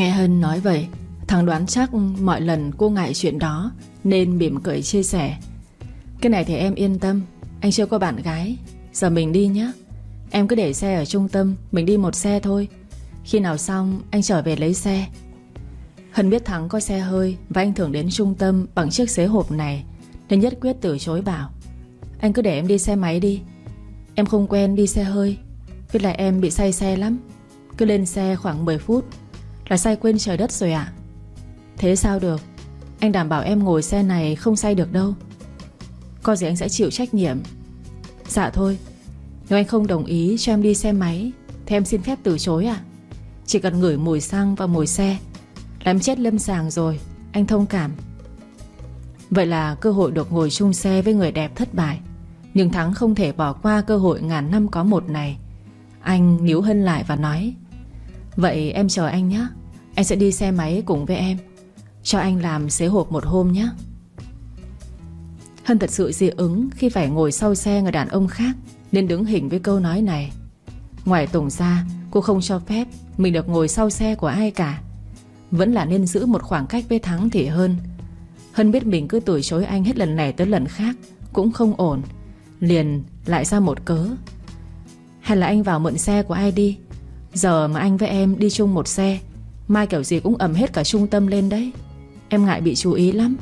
Nghe Hân nói vậy, Thằng đoán chắc mọi lần cô ngại chuyện đó Nên mỉm cười chia sẻ. Cái này thì em yên tâm, Anh chưa có bạn gái, Giờ mình đi nhé Em cứ để xe ở trung tâm, Mình đi một xe thôi. Khi nào xong, anh trở về lấy xe. Hân biết Thắng có xe hơi Và anh thường đến trung tâm bằng chiếc xế hộp này, Nên nhất quyết từ chối bảo, Anh cứ để em đi xe máy đi. Em không quen đi xe hơi, biết lại em bị say xe lắm. Cứ lên xe khoảng 10 phút là say quên trời đất rồi ạ. Thế sao được? Anh đảm bảo em ngồi xe này không say được đâu. Có gì anh sẽ chịu trách nhiệm? Dạ thôi. Nếu anh không đồng ý cho em đi xe máy, Thì em xin phép từ chối à Chỉ cần ngửi mùi xăng và mùi xe Là em chết lâm sàng rồi. Anh thông cảm. Vậy là cơ hội được ngồi chung xe với người đẹp thất bại. Nhưng Thắng không thể bỏ qua cơ hội ngàn năm có một này. Anh níu Hân lại và nói, Vậy em chờ anh nhé anh sẽ đi xe máy cùng với em. Cho anh làm xế hộp một hôm nhé. Hân thật sự dị ứng Khi phải ngồi sau xe người đàn ông khác, Nên đứng hình với câu nói này. Ngoài Tùng ra, Cô không cho phép Mình được ngồi sau xe của ai cả. Vẫn là nên giữ một khoảng cách với Thắng thì hơn. Hân biết mình cứ từ chối anh hết lần này tới lần khác Cũng không ổn, Liền lại ra một cớ. Hay là anh vào mượn xe của ai đi? Giờ mà anh với em đi chung một xe Mai kiểu gì cũng ẩm hết cả trung tâm lên đấy. Em ngại bị chú ý lắm.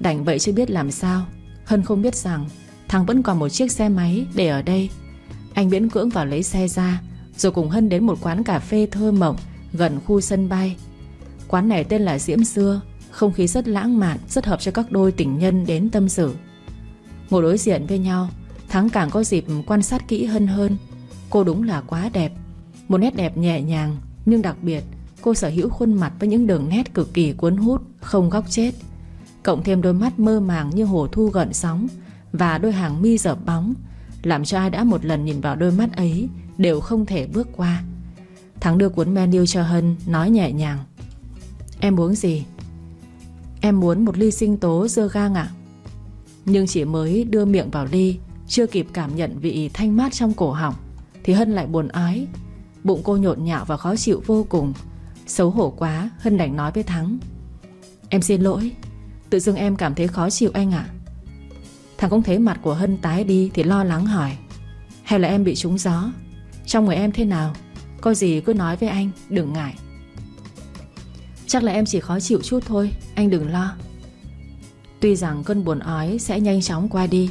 Đành vậy chứ biết làm sao. Hân không biết rằng, Thằng vẫn còn một chiếc xe máy để ở đây. Anh miễn cưỡng vào lấy xe ra, Rồi cùng Hân đến một quán cà phê thơ mộng Gần khu sân bay. Quán này tên là Diễm Xưa, Không khí rất lãng mạn, Rất hợp cho các đôi tình nhân đến tâm sự. Ngồi đối diện với nhau, Thắng càng có dịp quan sát kỹ Hân hơn. Cô đúng là quá đẹp, Một nét đẹp nhẹ nhàng, Nhưng đặc biệt cô sở hữu khuôn mặt với những đường nét cực kỳ cuốn hút, Không góc chết. Cộng thêm đôi mắt mơ màng như hồ thu gợn sóng Và đôi hàng mi dở bóng, Làm cho ai đã một lần nhìn vào đôi mắt ấy Đều không thể bước qua. Thắng đưa cuốn menu cho Hân Nói nhẹ nhàng. Em uống gì? Em muốn một ly sinh tố dưa gang ạ. Nhưng chỉ mới đưa miệng vào ly, Chưa kịp cảm nhận vị thanh mát trong cổ họng, Thì Hân lại buồn ái. Bụng cô nhộn nhạo và khó chịu vô cùng. Xấu hổ quá, Hân đành nói với Thắng. Em xin lỗi, Tự dưng em cảm thấy khó chịu anh ạ. Thằng cũng thấy mặt của Hân tái đi Thì lo lắng hỏi, Hay là em bị trúng gió? Trong người em thế nào? Có gì cứ nói với anh, đừng ngại. Chắc là em chỉ khó chịu chút thôi, Anh đừng lo. Tuy rằng cơn buồn ói sẽ nhanh chóng qua đi,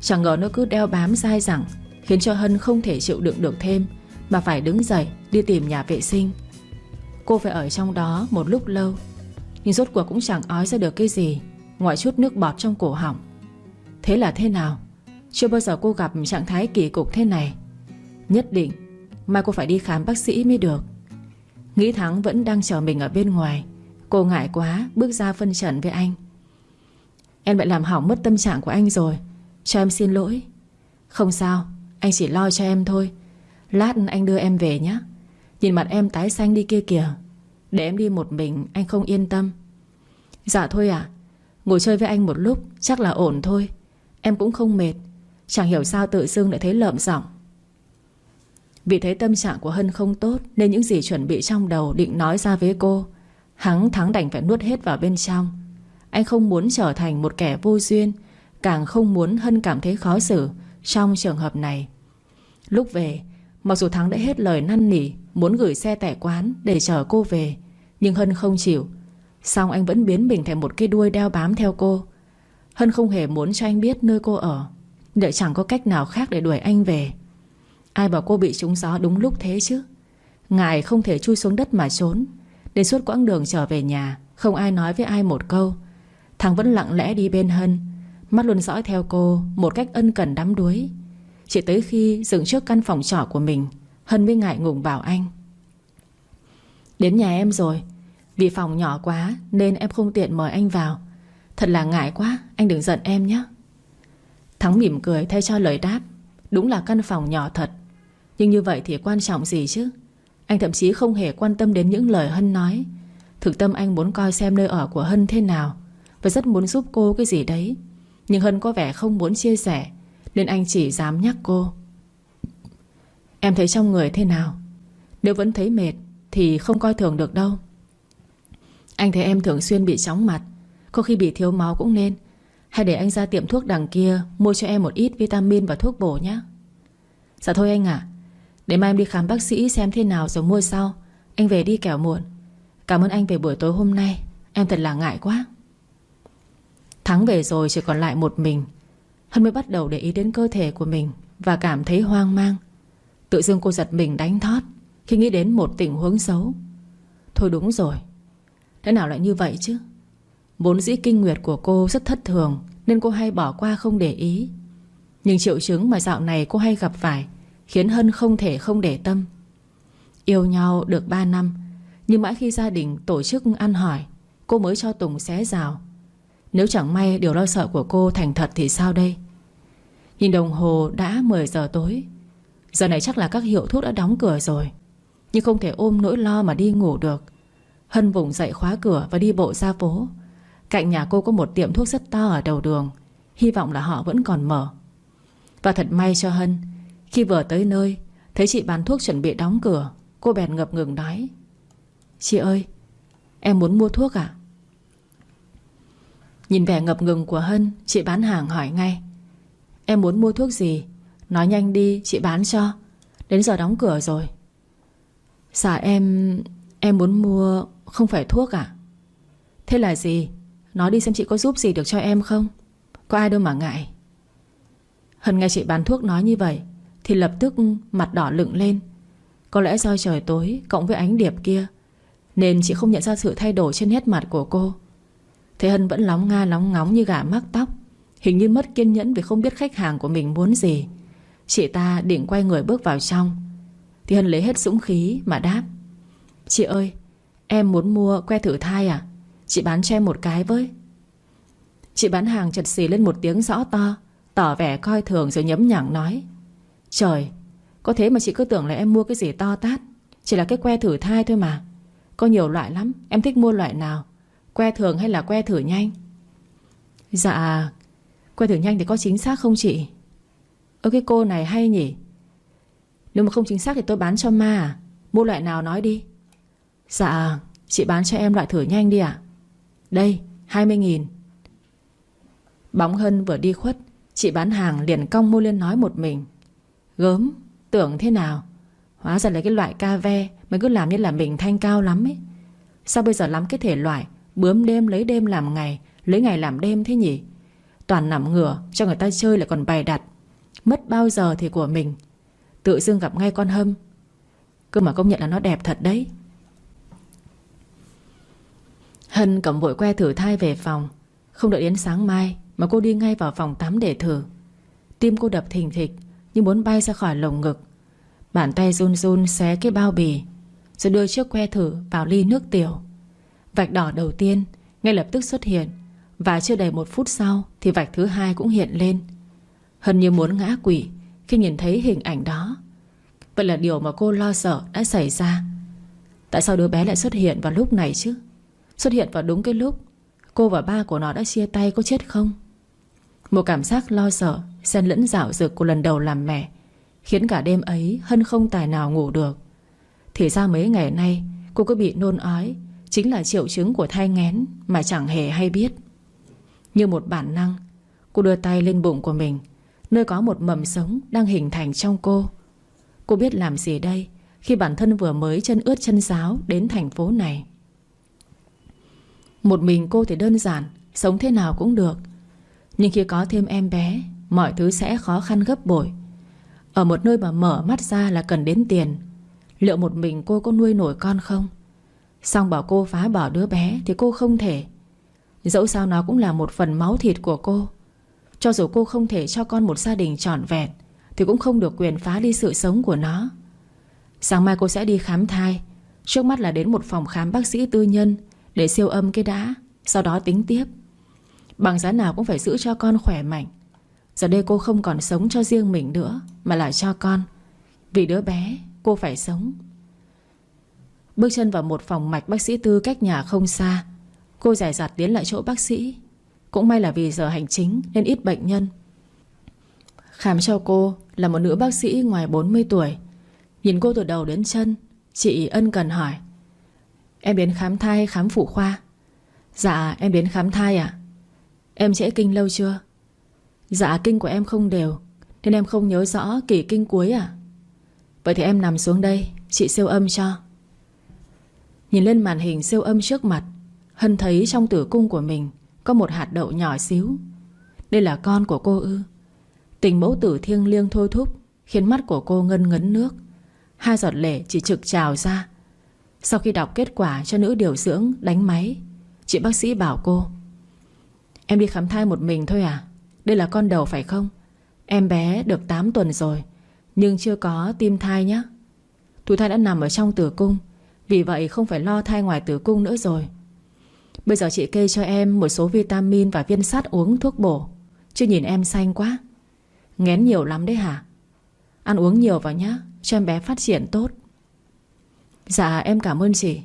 Chẳng ngờ nó cứ đeo bám dai dẳng, Khiến cho Hân không thể chịu đựng được thêm, Mà phải đứng dậy đi tìm nhà vệ sinh. Cô phải ở trong đó một lúc lâu. Nhưng rốt cuộc cũng chẳng ói ra được cái gì, Ngoại chút nước bọt trong cổ họng. Thế là thế nào? Chưa bao giờ cô gặp trạng thái kỳ cục thế này. Nhất định, Mai cô phải đi khám bác sĩ mới được. Nghĩ Thắng vẫn đang chờ mình ở bên ngoài. Cô ngại quá, bước ra phân trần với anh. Em lại làm hỏng mất tâm trạng của anh rồi. Cho em xin lỗi. Không sao, Anh chỉ lo cho em thôi. Lát anh đưa em về nhé. Nhìn mặt em tái xanh đi kia kìa. Để em đi một mình, anh không yên tâm. Dạ thôi à Ngồi chơi với anh một lúc, chắc là ổn thôi. Em cũng không mệt. Chẳng hiểu sao tự dưng lại thấy lợm giọng. Vì thấy tâm trạng của Hân không tốt, Nên những gì chuẩn bị trong đầu định nói ra với cô, Hắn thắng đành phải nuốt hết vào bên trong. Anh không muốn trở thành một kẻ vô duyên, Càng không muốn Hân cảm thấy khó xử Trong trường hợp này. Lúc về, Mặc dù Thắng đã hết lời năn nỉ Muốn gửi xe tẻ quán để chở cô về. Nhưng Hân không chịu. Xong anh vẫn biến mình thành một cái đuôi đeo bám theo cô. Hân không hề muốn cho anh biết nơi cô ở. Để chẳng có cách nào khác để đuổi anh về? Ai bảo cô bị trúng gió đúng lúc thế chứ? Ngài không thể chui xuống đất mà trốn. Đến suốt quãng đường trở về nhà, Không ai nói với ai một câu. Thằng vẫn lặng lẽ đi bên Hân, Mắt luôn dõi theo cô Một cách ân cần đắm đuối. Chỉ tới khi dừng trước căn phòng trọ của mình Hân mới ngại ngùng bảo anh. Đến nhà em rồi. Vì phòng nhỏ quá Nên em không tiện mời anh vào. Thật là ngại quá, Anh đừng giận em nhé. Thắng mỉm cười thay cho lời đáp. Đúng là căn phòng nhỏ thật. Nhưng như vậy thì quan trọng gì chứ? Anh thậm chí không hề quan tâm đến những lời Hân nói. Thực tâm anh muốn coi xem nơi ở của Hân thế nào Và rất muốn giúp cô cái gì đấy. Nhưng Hân có vẻ không muốn chia sẻ, Nên anh chỉ dám nhắc cô. Em thấy trong người thế nào? Nếu vẫn thấy mệt Thì không coi thường được đâu. Anh thấy em thường xuyên bị chóng mặt, Có khi bị thiếu máu cũng nên. Hay để anh ra tiệm thuốc đằng kia Mua cho em một ít vitamin và thuốc bổ nhé. Dạ thôi anh ạ. Để mai em đi khám bác sĩ xem thế nào rồi mua sau. Anh về đi kẻo muộn. Cảm ơn anh về buổi tối hôm nay. Em thật là ngại quá. Thắng về rồi chỉ còn lại một mình. Hân mới bắt đầu để ý đến cơ thể của mình Và cảm thấy hoang mang. Tự dưng cô giật mình đánh thót, Khi nghĩ đến một tình huống xấu. Thôi đúng rồi, Thế nào lại như vậy chứ? Vốn dĩ kinh nguyệt của cô rất thất thường, Nên cô hay bỏ qua không để ý. Nhưng triệu chứng mà dạo này cô hay gặp phải, Khiến Hân không thể không để tâm. Yêu nhau được 3 năm, Nhưng mãi khi gia đình tổ chức ăn hỏi, Cô mới cho Tùng xé rào. Nếu chẳng may điều lo sợ của cô thành thật thì sao đây? Nhìn đồng hồ đã 10 giờ tối Giờ này chắc là các hiệu thuốc đã đóng cửa rồi. Nhưng không thể ôm nỗi lo mà đi ngủ được. Hân vùng dậy khóa cửa và đi bộ ra phố. Cạnh nhà cô có một tiệm thuốc rất to ở đầu đường. Hy vọng là họ vẫn còn mở. Và thật may cho Hân, Khi vừa tới nơi, Thấy chị bán thuốc chuẩn bị đóng cửa, Cô bèn ngập ngừng nói. Chị ơi, Em muốn mua thuốc à Nhìn vẻ ngập ngừng của Hân, Chị bán hàng hỏi ngay. Em muốn mua thuốc gì? Nói nhanh đi, chị bán cho. Đến giờ đóng cửa rồi. Dạ em Em muốn mua, không phải thuốc à? Thế là gì? Nói đi xem chị có giúp gì được cho em không? Có ai đâu mà ngại. Hân nghe chị bán thuốc nói như vậy, Thì lập tức mặt đỏ lựng lên. Có lẽ do trời tối, Cộng với ánh điệp kia, Nên chị không nhận ra sự thay đổi trên nét mặt của cô. Thế Hân vẫn lóng nga lóng ngóng như gà mắc tóc, Hình như mất kiên nhẫn vì không biết khách hàng của mình muốn gì. Chị ta định quay người bước vào trong. Thì Hân lấy hết dũng khí mà đáp. Chị ơi, Em muốn mua que thử thai à? Chị bán cho em một cái với. Chị bán hàng chật xì lên một tiếng rõ to, Tỏ vẻ coi thường rồi nhấm nhẳng nói. Trời, Có thế mà chị cứ tưởng là em mua cái gì to tát. Chỉ là cái que thử thai thôi mà. Có nhiều loại lắm, Em thích mua loại nào? Que thường hay là que thử nhanh? Dạ Que thử nhanh thì có chính xác không chị? Ơ, cái cô này hay nhỉ? Nếu mà không chính xác thì tôi bán cho ma à? Mua loại nào nói đi. Dạ Chị bán cho em loại thử nhanh đi ạ. Đây 20.000 Bóng Hân vừa đi khuất, Chị bán hàng liền cong mua lên nói một mình. Gớm, Tưởng thế nào? Hóa ra là cái loại ca ve Mới cứ làm như là mình thanh cao lắm ấy. Sao bây giờ lắm cái thể loại, Bướm đêm lấy đêm làm ngày, Lấy ngày làm đêm thế nhỉ? Toàn nằm ngửa, cho người ta chơi lại còn bày đặt. Mất bao giờ thì của mình. Tự dưng gặp ngay con hâm. Cơ mà công nhận là nó đẹp thật đấy. Hân cầm vội que thử thai về phòng. Không đợi đến sáng mai Mà cô đi ngay vào phòng tắm để thử. Tim cô đập thình thịch Như muốn bay ra khỏi lồng ngực. Bàn tay run run xé cái bao bì, Rồi đưa chiếc que thử vào ly nước tiểu. Vạch đỏ đầu tiên, Ngay lập tức xuất hiện Và chưa đầy một phút sau Thì vạch thứ hai cũng hiện lên. Hân như muốn ngã quỷ Khi nhìn thấy hình ảnh đó. Vậy là điều mà cô lo sợ đã xảy ra. Tại sao đứa bé lại xuất hiện vào lúc này chứ? Xuất hiện vào đúng cái lúc Cô và ba của nó đã chia tay có chết không? Một cảm giác lo sợ, Xen lẫn dạo dực của lần đầu làm mẹ, Khiến cả đêm ấy Hân không tài nào ngủ được. Thì ra mấy ngày nay, Cô cứ bị nôn ói, Chính là triệu chứng của thai nghén Mà chẳng hề hay biết. Như một bản năng, Cô đưa tay lên bụng của mình Nơi có một mầm sống đang hình thành trong cô. Cô biết làm gì đây Khi bản thân vừa mới chân ướt chân giáo Đến thành phố này? Một mình cô thì đơn giản, Sống thế nào cũng được. Nhưng khi có thêm em bé, Mọi thứ sẽ khó khăn gấp bội. Ở một nơi mà mở mắt ra là cần đến tiền. Liệu một mình cô có nuôi nổi con không? Xong bảo cô phá bỏ đứa bé Thì cô không thể. Dẫu sao nó cũng là một phần máu thịt của cô cho dù cô không thể cho con một gia đình trọn vẹn, Thì cũng không được quyền phá đi sự sống của nó. Sáng mai cô sẽ đi khám thai. Trước mắt là đến một phòng khám bác sĩ tư nhân Để siêu âm cái đã, Sau đó tính tiếp. Bằng giá nào cũng phải giữ cho con khỏe mạnh. Giờ đây cô không còn sống cho riêng mình nữa, Mà là cho con. Vì đứa bé, cô phải sống. Bước chân vào một phòng mạch bác sĩ tư cách nhà không xa, Cô giải giặt tiến lại chỗ bác sĩ cũng may là vì giờ hành chính Nên ít bệnh nhân. Khám cho cô là một nữ bác sĩ ngoài 40 tuổi. Nhìn cô từ đầu đến chân, Chị ân cần hỏi, Em đến khám thai khám phụ khoa? Dạ em đến khám thai à Em trễ kinh lâu chưa? Dạ kinh của em không đều, Nên em không nhớ rõ kỳ kinh cuối à Vậy thì em nằm xuống đây, Chị siêu âm cho. Nhìn lên màn hình siêu âm trước mặt, Hân thấy trong tử cung của mình có một hạt đậu nhỏ xíu. Đây là con của cô ư. Tình mẫu tử thiêng liêng thôi thúc, Khiến mắt của cô ngân ngấn nước. Hai giọt lệ chỉ trực trào ra. Sau khi đọc kết quả cho nữ điều dưỡng đánh máy, Chị bác sĩ bảo cô, Em đi khám thai một mình thôi à? Đây là con đầu phải không? Em bé được 8 tuần rồi, Nhưng chưa có tim thai nhé Thụ thai đã nằm ở trong tử cung, Vì vậy không phải lo thai ngoài tử cung nữa rồi. Bây giờ chị kê cho em Một số vitamin và viên sắt uống thuốc bổ. Chứ nhìn em xanh quá. Ngén nhiều lắm đấy hả? Ăn uống nhiều vào nhá, Cho em bé phát triển tốt. Dạ em cảm ơn chị.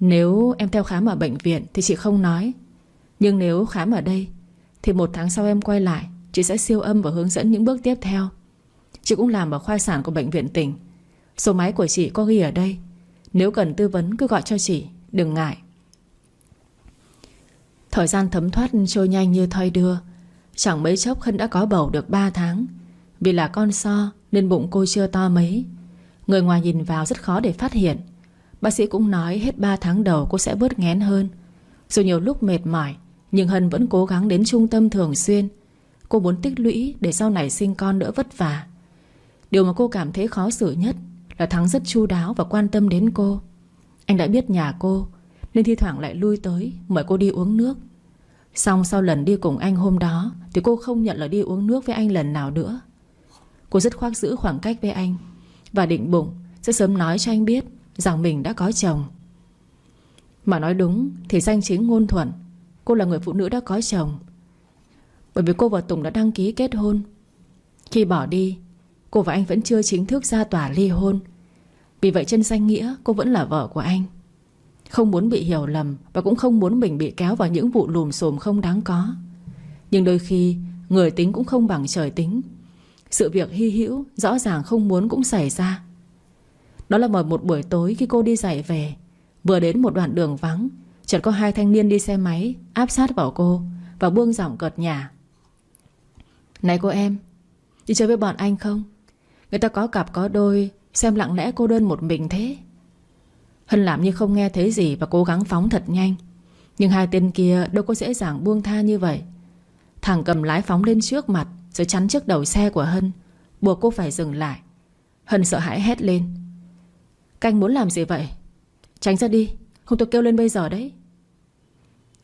Nếu em theo khám ở bệnh viện Thì chị không nói. Nhưng nếu khám ở đây Thì một tháng sau em quay lại, Chị sẽ siêu âm và hướng dẫn những bước tiếp theo. Chị cũng làm ở khoa sản của bệnh viện tỉnh. Số máy của chị có ghi ở đây. Nếu cần tư vấn cứ gọi cho chị, Đừng ngại. Thời gian thấm thoát trôi nhanh như thoi đưa. Chẳng mấy chốc Hân đã có bầu được 3 tháng. Vì là con so, Nên bụng cô chưa to mấy. Người ngoài nhìn vào rất khó để phát hiện. Bác sĩ cũng nói hết 3 tháng đầu cô sẽ bớt ngén hơn. Dù nhiều lúc mệt mỏi, Nhưng Hân vẫn cố gắng đến trung tâm thường xuyên. Cô muốn tích lũy Để sau này sinh con đỡ vất vả. Điều mà cô cảm thấy khó xử nhất Là Thắng rất chu đáo và quan tâm đến cô. Anh đã biết nhà cô nên thi thoảng lại lui tới, Mời cô đi uống nước. Xong sau lần đi cùng anh hôm đó, Thì cô không nhận lời đi uống nước với anh lần nào nữa. Cô rất khoác giữ khoảng cách với anh Và định bụng Sẽ sớm nói cho anh biết Rằng mình đã có chồng. Mà nói đúng thì danh chính ngôn thuận, Cô là người phụ nữ đã có chồng. Bởi vì cô và Tùng đã đăng ký kết hôn. Khi bỏ đi, Cô và anh vẫn chưa chính thức ra tòa ly hôn. Vì vậy trên danh nghĩa cô vẫn là vợ của anh. Không muốn bị hiểu lầm Và cũng không muốn mình bị kéo vào những vụ lùm xùm không đáng có. Nhưng đôi khi, Người tính cũng không bằng trời tính. Sự việc hy hữu, Rõ ràng không muốn cũng xảy ra. Đó là một buổi tối khi cô đi dạy về. Vừa đến một đoạn đường vắng, Chợt có hai thanh niên đi xe máy, Áp sát vào cô Và buông giọng cợt nhả. Này cô em, Đi chơi với bọn anh không? Người ta có cặp có đôi, Xem lặng lẽ cô đơn một mình thế. Hân làm như không nghe thấy gì Và cố gắng phóng thật nhanh. Nhưng hai tên kia đâu có dễ dàng buông tha như vậy. Thằng cầm lái phóng lên trước mặt, Rồi chắn trước đầu xe của Hân, Buộc cô phải dừng lại. Hân sợ hãi hét lên. Canh muốn làm gì vậy? Tránh ra đi, Không tôi kêu lên bây giờ đấy.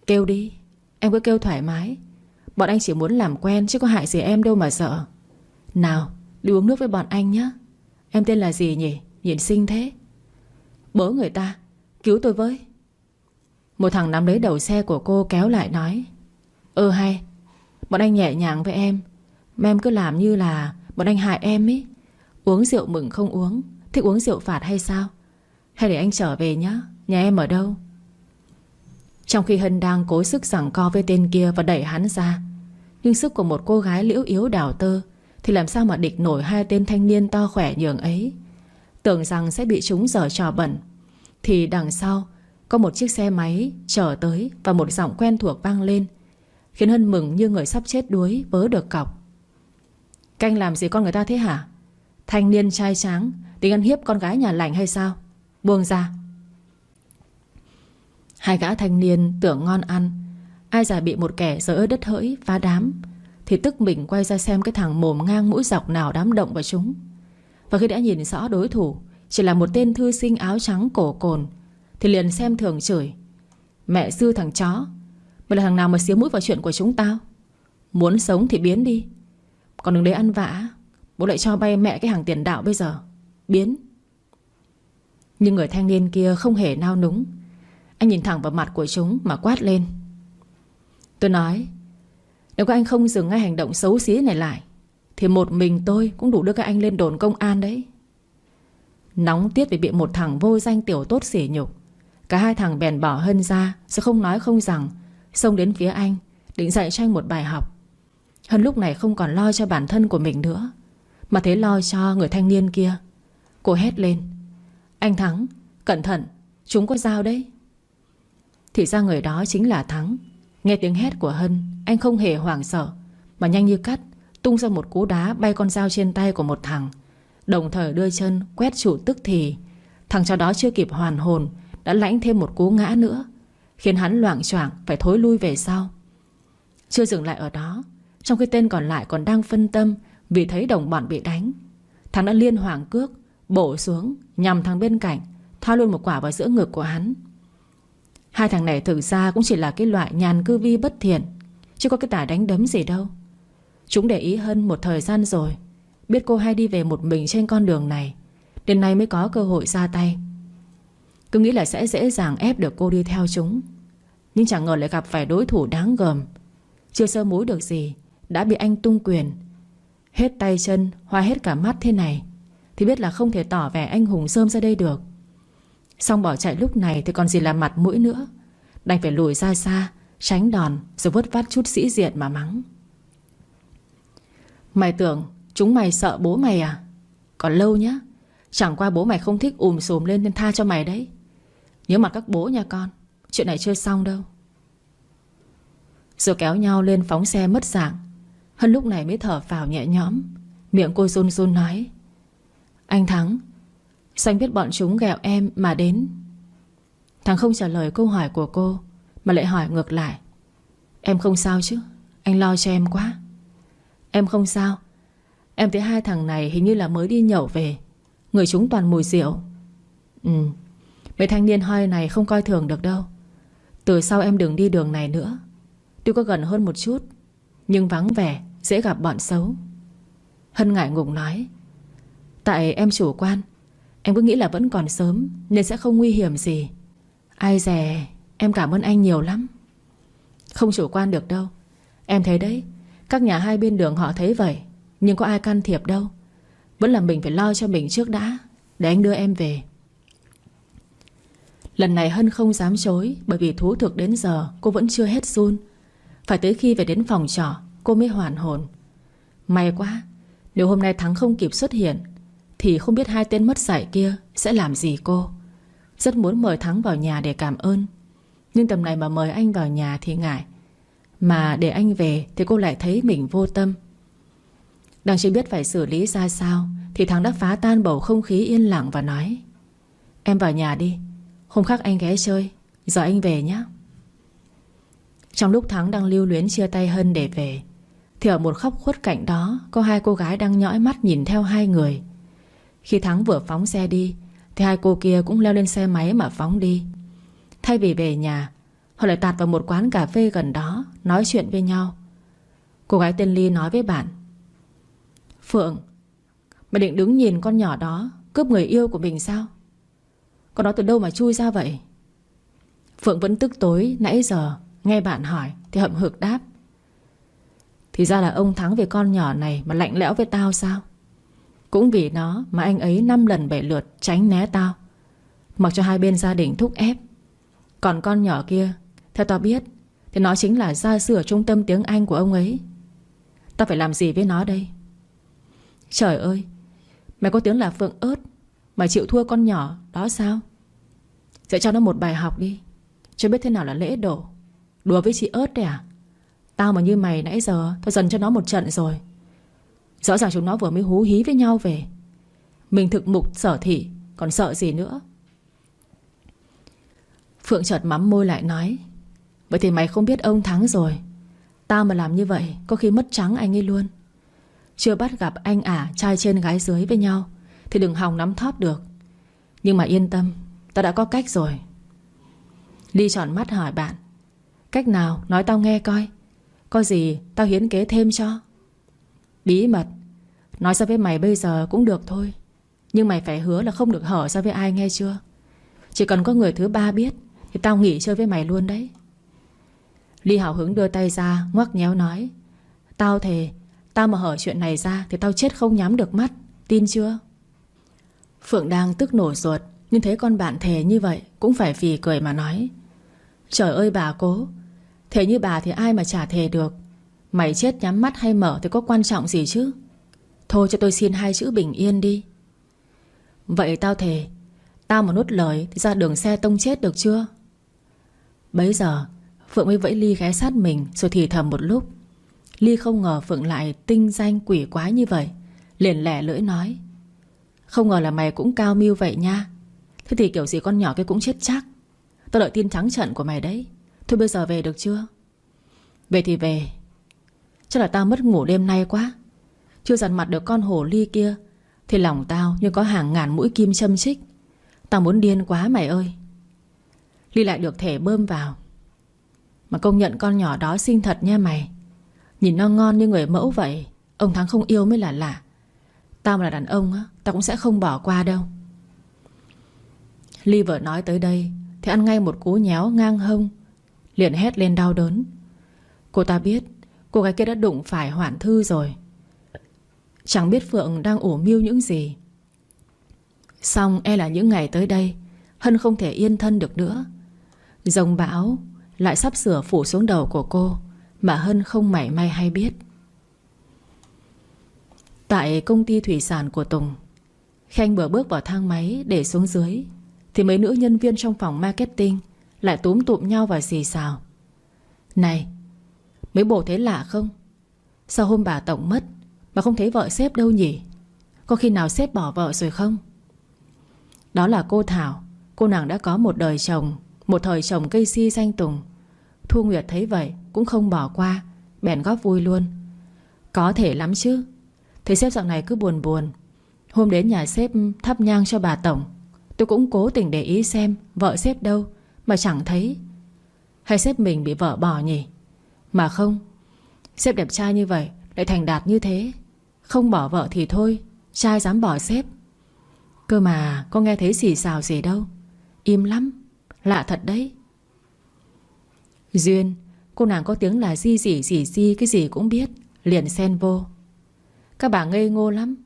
Kêu đi, Em cứ kêu thoải mái. Bọn anh chỉ muốn làm quen chứ có hại gì em đâu mà sợ. Nào, Đi uống nước với bọn anh nhé Em tên là gì nhỉ? Nhìn xinh thế. Bớ người ta, Cứu tôi với. Một thằng nắm lấy đầu xe của cô kéo lại nói ơ hay, Bọn anh nhẹ nhàng với em. Mà em cứ làm như là Bọn anh hại em ý. Uống rượu mừng không uống, Thích uống rượu phạt hay sao? Hay để anh trở về nhá, Nhà em ở đâu? Trong khi Hân đang cố sức giằng co với tên kia Và đẩy hắn ra, Nhưng sức của một cô gái liễu yếu đào tơ, thì làm sao mà địch nổi hai tên thanh niên to khỏe nhường ấy? Tưởng rằng sẽ bị chúng dở trò bẩn. Thì đằng sau, Có một chiếc xe máy chở tới Và một giọng quen thuộc vang lên, Khiến Hân mừng như người sắp chết đuối Vớ được cọc. Canh làm gì con người ta thế hả? Thanh niên trai tráng, Tính ăn hiếp con gái nhà lành hay sao? Buông ra. Hai gã thanh niên tưởng ngon ăn, Ai giả bị một kẻ dỡ đất hỡi phá đám, thì tức mình quay ra xem cái thằng mồm ngang mũi dọc nào đám động vào chúng. Và khi đã nhìn rõ đối thủ, Chỉ là một tên thư sinh áo trắng cổ cồn, Thì liền xem thường chửi. Mẹ sư thằng chó, Mày là thằng nào mà xíu mũi vào chuyện của chúng tao? Muốn sống thì biến đi. Còn đừng để ăn vã, Bố lại cho bay mẹ cái hàng tiền đạo bây giờ. Biến. Nhưng người thanh niên kia không hề nao núng. Anh nhìn thẳng vào mặt của chúng mà quát lên. Tôi nói, nếu các anh không dừng ngay hành động xấu xí này lại thì một mình tôi cũng đủ đưa các anh lên đồn công an đấy. Nóng tiết vì bị một thằng vô danh tiểu tốt xỉ nhục. Cả hai thằng bèn bỏ hân ra Sẽ không nói không rằng Xông đến phía anh Định dạy cho anh một bài học. Hân lúc này không còn lo cho bản thân của mình nữa Mà thế lo cho người thanh niên kia. Cô hét lên Anh Thắng, cẩn thận Chúng có dao đấy. Thì ra người đó chính là Thắng. Nghe tiếng hét của Hân Anh không hề hoảng sợ Mà nhanh như cắt. Tung ra một cú đá bay con dao trên tay của một thằng. Đồng thời đưa chân quét chủ tức thì. Thằng cho đó chưa kịp hoàn hồn, Đã lãnh thêm một cú ngã nữa, Khiến hắn loạn choạng phải thối lui về sau. Chưa dừng lại ở đó, Trong khi tên còn lại còn đang phân tâm Vì thấy đồng bọn bị đánh, Thằng đã liên hoàng cước, Bổ xuống nhằm thằng bên cạnh, Thoa luôn một quả vào giữa ngực của hắn. Hai thằng này thực ra cũng chỉ là cái loại nhàn cư vi bất thiện Chứ có cái tài đánh đấm gì đâu. Chúng để ý hơn một thời gian rồi. Biết cô hay đi về một mình trên con đường này Đến nay mới có cơ hội ra tay. Cứ nghĩ là sẽ dễ dàng ép được cô đi theo chúng. Nhưng chẳng ngờ lại gặp phải đối thủ đáng gờm. Chưa sơ múi được gì Đã bị anh tung quyền. Hết tay chân, hoa hết cả mắt thế này Thì biết là không thể tỏ vẻ anh hùng sơm ra đây được. Xong bỏ chạy lúc này Thì còn gì là mặt mũi nữa. Đành phải lùi ra xa Tránh đòn rồi vớt vát chút sĩ diện mà mắng. Mày tưởng chúng mày sợ bố mày à? Còn lâu nhá, Chẳng qua bố mày không thích ùm xùm lên nên tha cho mày đấy. Nhớ mặt các bố nha con, Chuyện này chưa xong đâu. Rồi kéo nhau lên phóng xe mất dạng. Hân lúc này mới thở phào nhẹ nhõm, Miệng cô run run nói. Anh Thắng, Sao anh biết bọn chúng ghẹo em mà đến? Thắng không trả lời câu hỏi của cô, Mà lại hỏi ngược lại. Em không sao chứ, Anh lo cho em quá. Em không sao. Em thấy hai thằng này hình như là mới đi nhậu về. Người chúng toàn mùi rượu. Ừ. Mấy thanh niên hoi này không coi thường được đâu. Từ sau em đừng đi đường này nữa. Tuy có gần hơn một chút, Nhưng vắng vẻ, Dễ gặp bọn xấu. Hân ngại ngùng nói, Tại em chủ quan. Em cứ nghĩ là vẫn còn sớm, Nên sẽ không nguy hiểm gì. Ai dè, em cảm ơn anh nhiều lắm. Không chủ quan được đâu. Em thấy đấy các nhà hai bên đường họ thấy vậy, Nhưng có ai can thiệp đâu. Vẫn là mình phải lo cho mình trước đã, Để anh đưa em về. Lần này Hân không dám chối, Bởi vì thú thực đến giờ cô vẫn chưa hết run. Phải tới khi về đến phòng trọ, Cô mới hoàn hồn. May quá, Nếu hôm nay Thắng không kịp xuất hiện, Thì không biết hai tên mất dạy kia Sẽ làm gì cô. Rất muốn mời Thắng vào nhà để cảm ơn, Nhưng tầm này mà mời anh vào nhà thì ngại. Mà để anh về Thì cô lại thấy mình vô tâm. Đang chưa biết phải xử lý ra sao Thì Thắng đã phá tan bầu không khí yên lặng và nói, Em vào nhà đi, Hôm khác anh ghé chơi, Giờ anh về nhé Trong lúc Thắng đang lưu luyến chia tay Hân để về, thì ở một khóc khuất cạnh đó Có hai cô gái đang nhõi mắt nhìn theo hai người. Khi Thắng vừa phóng xe đi, Thì hai cô kia cũng leo lên xe máy mà phóng đi. Thay vì về nhà Họ lại tạt vào một quán cà phê gần đó, Nói chuyện với nhau. Cô gái tên Ly nói với bạn. Phượng, Mày định đứng nhìn con nhỏ đó, Cướp người yêu của mình sao? Con đó từ đâu mà chui ra vậy? Phượng vẫn tức tối, nãy giờ, Nghe bạn hỏi, Thì hậm hực đáp. Thì ra là ông Thắng về con nhỏ này Mà lạnh lẽo với tao sao? Cũng vì nó mà anh ấy 5 lần bảy lượt Tránh né tao, Mặc cho hai bên gia đình thúc ép. Còn con nhỏ kia theo tao biết, Thì nó chính là gia sư ở trung tâm tiếng Anh của ông ấy. Tao phải làm gì với nó đây? Trời ơi, Mày có tiếng là Phượng ớt Mà chịu thua con nhỏ đó sao? Sẽ cho nó một bài học đi. Cho biết thế nào là lễ đổ Đùa với chị ớt đấy à? Tao mà như mày nãy giờ, Tao dần cho nó một trận rồi. Rõ ràng chúng nó vừa mới hú hí với nhau về. Mình thực mục, sở thị, Còn sợ gì nữa? Phượng chợt mắm môi lại nói Vậy thì mày không biết ông Thắng rồi. Tao mà làm như vậy, Có khi mất trắng anh ấy luôn. Chưa bắt gặp anh ả trai trên gái dưới với nhau, Thì đừng hòng nắm thóp được. Nhưng mà yên tâm, Tao đã có cách rồi. Ly tròn mắt hỏi bạn, Cách nào? Nói tao nghe coi. Có gì tao hiến kế thêm cho. Bí mật, Nói ra với mày bây giờ cũng được thôi. Nhưng mày phải hứa là không được hở ra với ai nghe chưa? Chỉ cần có người thứ ba biết, Thì tao nghỉ chơi với mày luôn đấy. Ly hào hứng đưa tay ra, Ngoắc nhéo nói, Tao thề, Tao mà hở chuyện này ra Thì tao chết không nhắm được mắt, Tin chưa? Phượng đang tức nổ ruột, Nhưng thấy con bạn thề như vậy Cũng phải vì cười mà nói, Trời ơi bà cố, thề như bà thì ai mà trả thề được, Mày chết nhắm mắt hay mở thì có quan trọng gì chứ? Thôi cho tôi xin hai chữ bình yên đi. Vậy tao thề, Tao mà nuốt lời Thì ra đường xe tông chết được chưa? Bấy giờ Phượng mới vẫy Ly ghé sát mình, Rồi thì thầm một lúc. Ly không ngờ Phượng lại tinh danh quỷ quái như vậy, Liền lẻ lưỡi nói. Không ngờ là mày cũng cao mưu vậy nha. Thế thì kiểu gì con nhỏ kia cũng chết chắc. Tao đợi tin trắng trận của mày đấy. Thôi bây giờ về được chưa? Về thì về. Chắc là tao mất ngủ đêm nay quá. Chưa dằn mặt được con hổ ly kia, Thì lòng tao như có hàng ngàn mũi kim châm chích. Tao muốn điên quá mày ơi. Ly lại được thể bơm vào. Mà công nhận con nhỏ đó xinh thật nha mày. Nhìn nó ngon như người mẫu vậy, Ông Thắng không yêu mới là lạ. Tao mà là đàn ông á, Tao cũng sẽ không bỏ qua đâu. Ly vợ nói tới đây, Thì ăn ngay một cú nhéo ngang hông, Liền hét lên đau đớn. Cô ta biết, Cô gái kia đã đụng phải hoạn thư rồi. Chẳng biết Phượng đang ủ mưu những gì. Xong e là những ngày tới đây, Hân không thể yên thân được nữa. Dòng bão lại sắp sửa phủ xuống đầu của cô, Mà Hân không mảy may hay biết. Tại công ty thủy sản của Tùng, Khanh vừa bước vào thang máy Để xuống dưới, Thì mấy nữ nhân viên trong phòng marketing Lại túm tụm nhau và xì xào. Này, Mấy bộ thế lạ không? Sao hôm bà Tổng mất Mà không thấy vợ sếp đâu nhỉ? Có khi nào sếp bỏ vợ rồi không? Đó là cô Thảo, Cô nàng đã có một đời chồng. Một thời chồng cây si xanh tùng. Thu Nguyệt thấy vậy cũng không bỏ qua, Bèn góp vui luôn. Có thể lắm chứ. Thấy sếp dạo này cứ buồn buồn. Hôm đến nhà sếp thắp nhang cho bà Tổng. Tôi cũng cố tình để ý xem Vợ sếp đâu, Mà chẳng thấy. Hay sếp mình bị vợ bỏ nhỉ? Mà không, Sếp đẹp trai như vậy Lại thành đạt như thế. Không bỏ vợ thì thôi, Trai dám bỏ sếp. Cơ mà có nghe thấy xì xào gì đâu. Im lắm. Lạ thật đấy. Duyên, Cô nàng có tiếng là di dỉ dỉ di Cái gì cũng biết, Liền xen vô. Các bà ngây ngô lắm.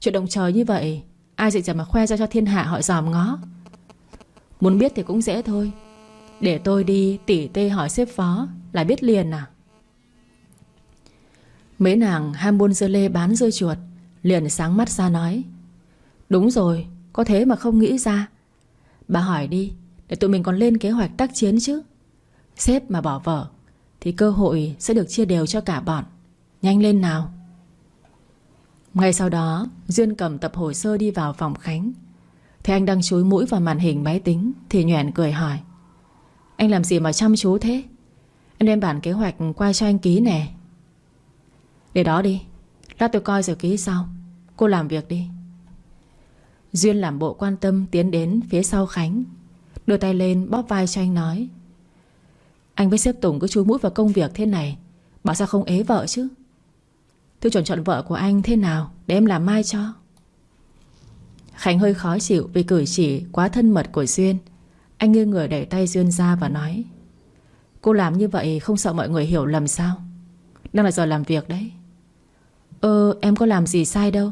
Chuyện động trời như vậy, Ai dạy giờ mà khoe ra cho thiên hạ họ dòm ngó? Muốn biết thì cũng dễ thôi. Để tôi đi tỉ tê hỏi xếp phó Là biết liền à? Mấy nàng ham buôn dưa lê bán dưa chuột, Liền sáng mắt ra nói. Đúng rồi, Có thế mà không nghĩ ra. Bà hỏi đi để tụi mình còn lên kế hoạch tác chiến chứ. Sếp mà bỏ vợ Thì cơ hội sẽ được chia đều cho cả bọn. Nhanh lên nào. Ngay sau đó, Duyên cầm tập hồ sơ đi vào phòng Khánh. Thì anh đang chúi mũi vào màn hình máy tính, Thì nhoẻn cười hỏi. Anh làm gì mà chăm chú thế? Em đem bản kế hoạch qua cho anh ký nè. Để đó đi, Lát tôi coi rồi ký sau. Cô làm việc đi. Duyên làm bộ quan tâm tiến đến phía sau Khánh. Đưa tay lên, bóp vai cho anh nói. Anh với sếp Tùng cứ chú mũi vào công việc thế này, Bảo sao không ế vợ chứ? Tôi chọn chọn vợ của anh thế nào Để em làm mai cho? Khánh hơi khó chịu vì cử chỉ quá thân mật của Duyên. Anh nghiêng người đẩy tay Duyên ra và nói, Cô làm như vậy không sợ mọi người hiểu lầm sao? Đang là giờ làm việc đấy. Ơ em có làm gì sai đâu.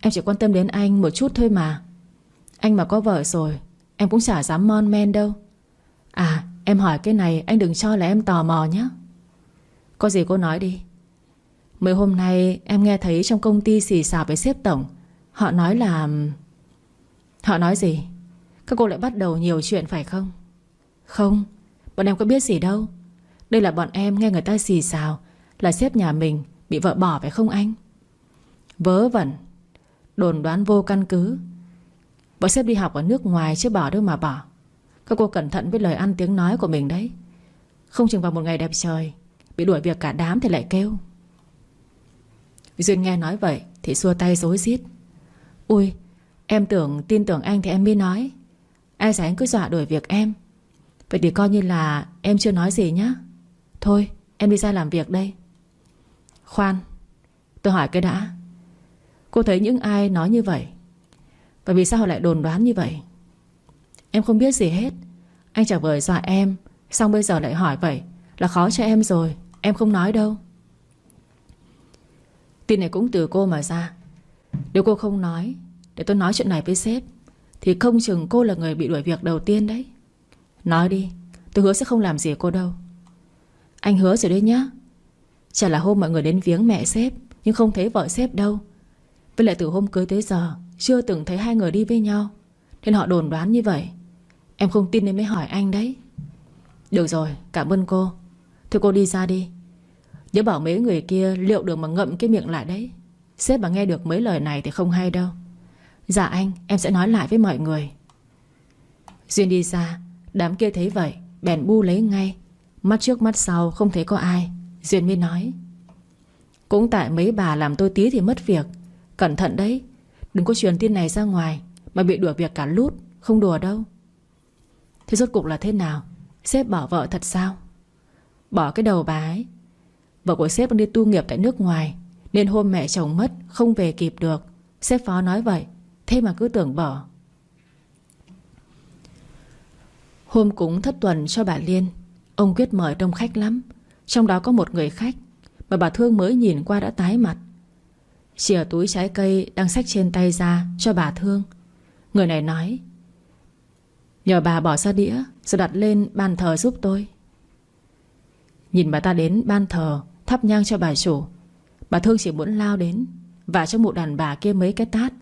Em chỉ quan tâm đến anh một chút thôi mà. Anh mà có vợ rồi Em cũng chả dám mon men đâu. À em hỏi cái này, Anh đừng cho là em tò mò nhé Có gì cô nói đi. Mấy hôm nay em nghe thấy trong công ty xì xào với sếp tổng. Họ nói là, Họ nói gì? Các cô lại bắt đầu nhiều chuyện phải không? Không, Bọn em có biết gì đâu. Đây là bọn em nghe người ta xì xào, Là sếp nhà mình, bị vợ bỏ phải không anh? Vớ vẩn, Đồn đoán vô căn cứ. Bọn sếp đi học ở nước ngoài chứ bỏ đâu mà bỏ. Các cô cẩn thận với lời ăn tiếng nói của mình đấy. Không chừng vào một ngày đẹp trời, Bị đuổi việc cả đám thì lại kêu. Duyên nghe nói vậy Thì xua tay dối rít. Ui, em tưởng tin tưởng anh thì em mới nói. Ai dạy anh cứ dọa đuổi việc em? Vậy thì coi như là em chưa nói gì nhá. Thôi, em đi ra làm việc đây. Khoan, Tôi hỏi cái đã. Cô thấy những ai nói như vậy và vì sao họ lại đồn đoán như vậy? Em không biết gì hết. Anh trả vời dọa em, Xong bây giờ lại hỏi vậy, Là khó cho em rồi, Em không nói đâu. Tin này cũng từ cô mà ra. Nếu cô không nói, Để tôi nói chuyện này với sếp, Thì không chừng cô là người bị đuổi việc đầu tiên đấy. Nói đi, Tôi hứa sẽ không làm gì cô đâu. Anh hứa rồi đấy nhá. Chả là hôm mọi người đến viếng mẹ sếp, Nhưng không thấy vợ sếp đâu. Với lại từ hôm cưới tới giờ chưa từng thấy hai người đi với nhau. Nên họ đồn đoán như vậy. Em không tin nên mới hỏi anh đấy. Được rồi, cảm ơn cô. Thôi cô đi ra đi. Nhớ bảo mấy người kia liệu được mà ngậm cái miệng lại đấy. Sếp mà nghe được mấy lời này thì không hay đâu. Dạ anh, Em sẽ nói lại với mọi người. Duyên đi ra, Đám kia thấy vậy, Bèn bu lấy ngay. Mắt trước mắt sau không thấy có ai. Duyên mới nói. Cũng tại mấy bà làm tôi tí thì mất việc. Cẩn thận đấy Đừng có truyền tin này ra ngoài, Mà bị đuổi việc cả lút, Không đùa đâu. Thế rốt cục là thế nào? Sếp bỏ vợ thật sao? Bỏ cái đầu bà ấy. Vợ của sếp đang đi tu nghiệp tại nước ngoài, Nên hôm mẹ chồng mất, không về kịp được. Sếp phó nói vậy, Thế mà cứ tưởng bỏ. Hôm cúng thất tuần cho bà Liên, Ông Quyết mời đông khách lắm. Trong đó có một người khách, Mà bà Thương mới nhìn qua đã tái mặt. Chìa túi trái cây đang xách trên tay ra Cho bà Thương. Người này nói, Nhờ bà bỏ ra đĩa, Rồi đặt lên bàn thờ giúp tôi. Nhìn bà ta đến ban thờ, Thắp nhang cho bà chủ. Bà Thương chỉ muốn lao đến Và cho mụ đàn bà kia mấy cái tát,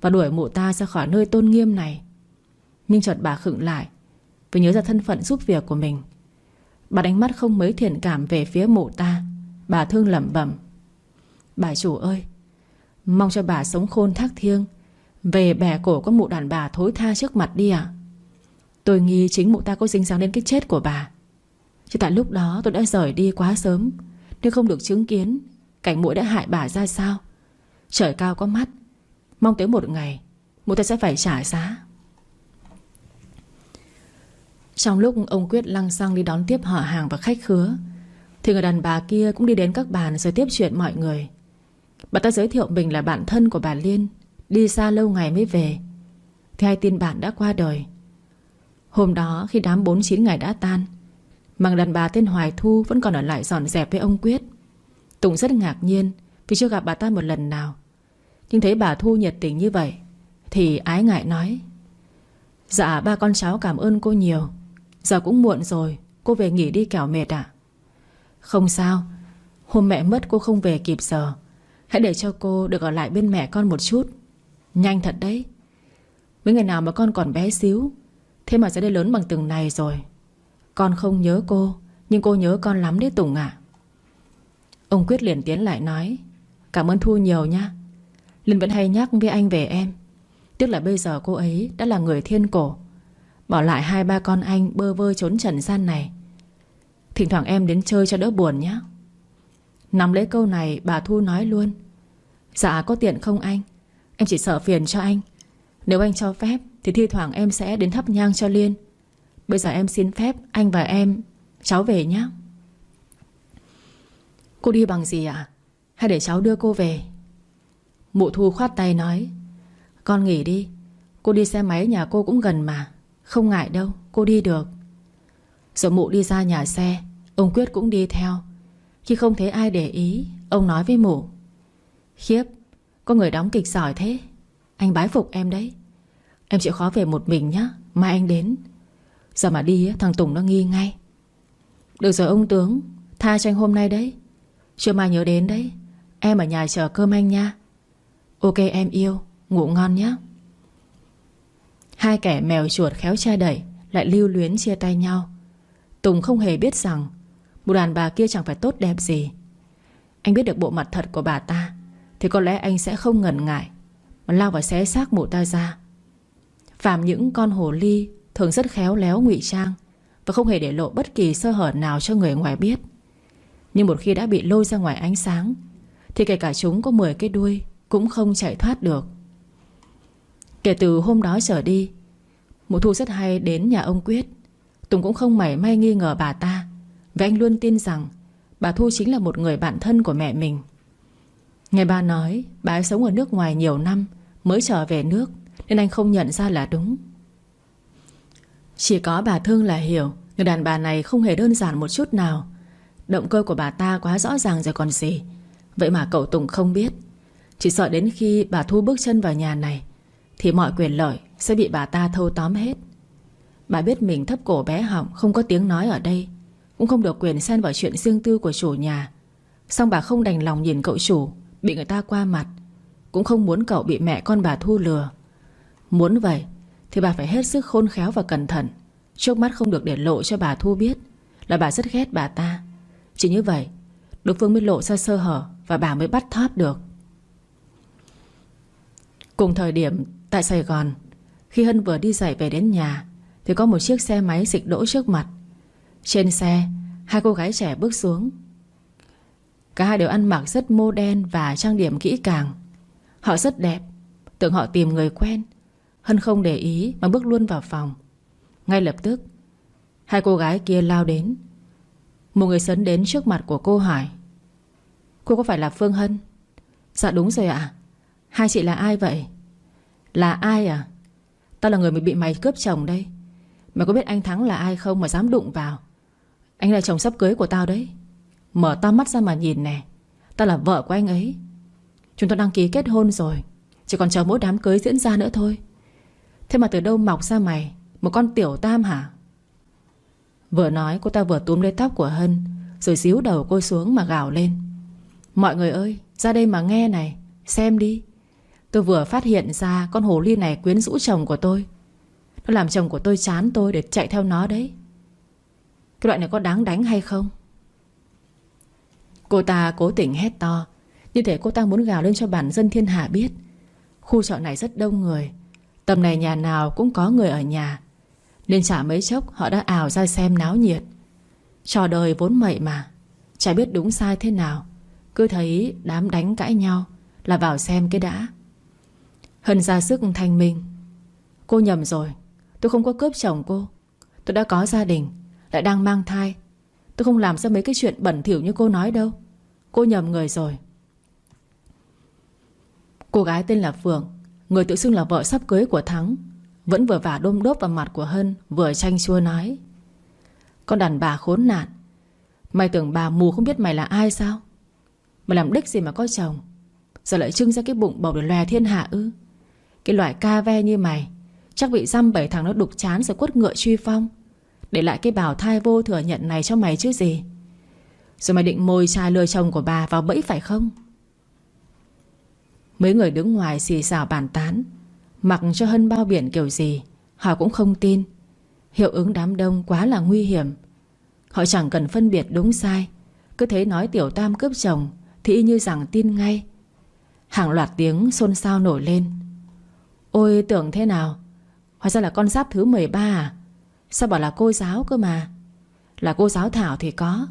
Và đuổi mụ ta ra khỏi nơi tôn nghiêm này. Nhưng chợt bà khựng lại Vì nhớ ra thân phận giúp việc của mình. Bà đánh mắt không mấy thiện cảm về phía mụ ta. Bà Thương lẩm bẩm, Bà chủ ơi Mong cho bà sống khôn thác thiêng. Về bẻ cổ có mụ đàn bà thối tha trước mặt đi ạ. Tôi nghi chính mụ ta có dính dáng đến cái chết của bà. Chứ tại lúc đó tôi đã rời đi quá sớm Nên không được chứng kiến Cảnh mũi đã hại bà ra sao. Trời cao có mắt, Mong tới một ngày Mụ ta sẽ phải trả giá. Trong lúc ông Quyết lăng xăng đi đón tiếp họ hàng và khách khứa, Thì người đàn bà kia cũng đi đến các bàn Rồi tiếp chuyện mọi người. Bà ta giới thiệu mình là bạn thân của bà Liên, Đi xa lâu ngày mới về. Thì hai tin bạn đã qua đời. Hôm đó, khi đám 49 ngày đã tan Mà đàn bà tên Hoài Thu Vẫn còn ở lại dọn dẹp với ông Quyết. Tùng rất ngạc nhiên Vì chưa gặp bà ta một lần nào. Nhưng thấy bà Thu nhiệt tình như vậy, Thì ái ngại nói Dạ ba con cháu cảm ơn cô nhiều. Giờ cũng muộn rồi, Cô về nghỉ đi kẻo mệt ạ. Không sao, Hôm mẹ mất cô không về kịp giờ. Hãy để cho cô được ở lại bên mẹ con một chút. Nhanh thật đấy. Mấy ngày nào mà con còn bé xíu, Thế mà sẽ đây lớn bằng từng này rồi. Con không nhớ cô, Nhưng cô nhớ con lắm đấy Tùng ạ. Ông Quyết liền tiến lại nói, Cảm ơn Thu nhiều nha. Linh vẫn hay nhắc với anh về em. Tiếc là bây giờ cô ấy đã là người thiên cổ. Bỏ lại hai ba con anh bơ vơ trốn trần gian này. Thỉnh thoảng em đến chơi cho đỡ buồn nhé Nắm lấy câu này, bà Thu nói luôn. Dạ có tiện không anh? Em chỉ sợ phiền cho anh. Nếu anh cho phép, Thì thi thoảng em sẽ đến thắp nhang cho Liên. Bây giờ em xin phép, anh và em, Cháu về nhé Cô đi bằng gì ạ? Hay để cháu đưa cô về? Mụ Thu khoát tay nói, Con nghỉ đi. Cô đi xe máy, nhà cô cũng gần mà. Không ngại đâu, cô đi được. Rồi mụ đi ra nhà xe, Ông Quyết cũng đi theo. Khi không thấy ai để ý, Ông nói với mụ, Khiếp, Có người đóng kịch giỏi thế. Anh bái phục em đấy. Em chịu khó về một mình nhá, Mai anh đến. Giờ mà đi thằng Tùng nó nghi ngay. Được rồi ông tướng, Tha cho anh hôm nay đấy. Chưa mai nhớ đến đấy. Em ở nhà chờ cơm anh nha. Ok, em yêu. Ngủ ngon nhé Hai kẻ mèo chuột khéo che đẩy Lại lưu luyến chia tay nhau. Tùng không hề biết rằng một đàn bà kia chẳng phải tốt đẹp gì. Anh biết được bộ mặt thật của bà ta, Thì có lẽ anh sẽ không ngần ngại, Mà lao vào xé xác mụ ta ra. Phạm những con hồ ly Thường rất khéo léo ngụy trang Và không hề để lộ bất kỳ sơ hở nào cho người ngoài biết. Nhưng một khi đã bị lôi ra ngoài ánh sáng, Thì kể cả chúng có 10 cái đuôi Cũng không chạy thoát được. Kể từ hôm đó trở đi, Mụ thu rất hay đến nhà ông Quyết. Tùng cũng không mảy may nghi ngờ bà ta. Và anh luôn tin rằng Bà Thu chính là một người bạn thân của mẹ mình. Nghe ba nói, Bà ấy sống ở nước ngoài nhiều năm, Mới trở về nước, Nên anh không nhận ra là đúng. Chỉ có bà Thương là hiểu, Người đàn bà này không hề đơn giản một chút nào. Động cơ của bà ta quá rõ ràng rồi còn gì. Vậy mà cậu Tùng không biết. Chỉ sợ đến khi bà Thu bước chân vào nhà này, Thì mọi quyền lợi sẽ bị bà ta thâu tóm hết. Bà biết mình thấp cổ bé họng, Không có tiếng nói ở đây. Cũng không được quyền xen vào chuyện riêng tư của chủ nhà. Xong bà không đành lòng nhìn cậu chủ, Bị người ta qua mặt. Cũng không muốn cậu bị mẹ con bà Thu lừa. Muốn vậy, Thì bà phải hết sức khôn khéo và cẩn thận. Trước mắt không được để lộ cho bà Thu biết Là bà rất ghét bà ta. Chỉ như vậy, Đối phương mới lộ ra sơ hở Và bà mới bắt thóp được. Cùng thời điểm, Tại Sài Gòn, Khi Hân vừa đi dạy về đến nhà, Thì có một chiếc xe máy dịch đỗ trước mặt. Trên xe, Hai cô gái trẻ bước xuống. Cả hai đều ăn mặc rất mô đen Và trang điểm kỹ càng. Họ rất đẹp, Tưởng họ tìm người quen, Hân không để ý mà bước luôn vào phòng. Ngay lập tức, Hai cô gái kia lao đến. Một người sấn đến trước mặt của cô hỏi, Cô có phải là Phương Hân? Dạ đúng rồi ạ. Hai chị là ai vậy? Là ai à? Tao là người bị mày cướp chồng đây. Mày có biết anh Thắng là ai không mà dám đụng vào? Anh là chồng sắp cưới của tao đấy. Mở to mắt ra mà nhìn nè. Tao là vợ của anh ấy. Chúng tôi đăng ký kết hôn rồi. Chỉ còn chờ mỗi đám cưới diễn ra nữa thôi. Thế mà từ đâu mọc ra mày? Một con tiểu tam hả? Vừa nói, cô ta vừa túm lấy tóc của Hân, Rồi xíu đầu cô xuống mà gào lên. Mọi người ơi, Ra đây mà nghe này, Xem đi. Tôi vừa phát hiện ra con hồ ly này quyến rũ chồng của tôi. Nó làm chồng của tôi chán tôi để chạy theo nó đấy. Cái loại này có đáng đánh hay không? Cô ta cố tình hét to. Như thể cô ta muốn gào lên cho bản dân thiên hạ biết. Khu trọ này rất đông người. Tầm này nhà nào cũng có người ở nhà. Nên chả mấy chốc họ đã ảo ra xem náo nhiệt. Trò đời vốn mậy mà. Chả biết đúng sai thế nào. Cứ thấy đám đánh cãi nhau Là vào xem cái đã. Hân ra sức thanh minh. Cô nhầm rồi. Tôi không có cướp chồng cô. Tôi đã có gia đình. Lại đang mang thai. Tôi không làm ra mấy cái chuyện bẩn thỉu như cô nói đâu. Cô nhầm người rồi. Cô gái tên là Phượng, Người tự xưng là vợ sắp cưới của Thắng, Vẫn vừa vả đôm đốp vào mặt của Hân, Vừa tranh chua nói. Con đàn bà khốn nạn. Mày tưởng bà mù không biết mày là ai sao? Mày làm đích gì mà có chồng? Giờ lại trưng ra cái bụng bầu để lòe thiên hạ ư? Cái loại ca ve như mày, Chắc bị dăm bảy thằng nó đục chán rồi quất ngựa truy phong. Để lại cái bào thai vô thừa nhận này cho mày chứ gì? Rồi mày định môi trai lừa chồng của bà vào bẫy phải không? Mấy người đứng ngoài xì xào bàn tán. Mặc cho Hân bao biển kiểu gì, Họ cũng không tin. Hiệu ứng đám đông quá là nguy hiểm. Họ chẳng cần phân biệt đúng sai. Cứ thế nói tiểu tam cướp chồng, Thì y như rằng tin ngay. Hàng loạt tiếng xôn xao nổi lên. Ôi tưởng thế nào? Hóa ra là con giáp thứ 13 à? Sao bảo là cô giáo cơ mà? Là cô giáo Thảo thì có.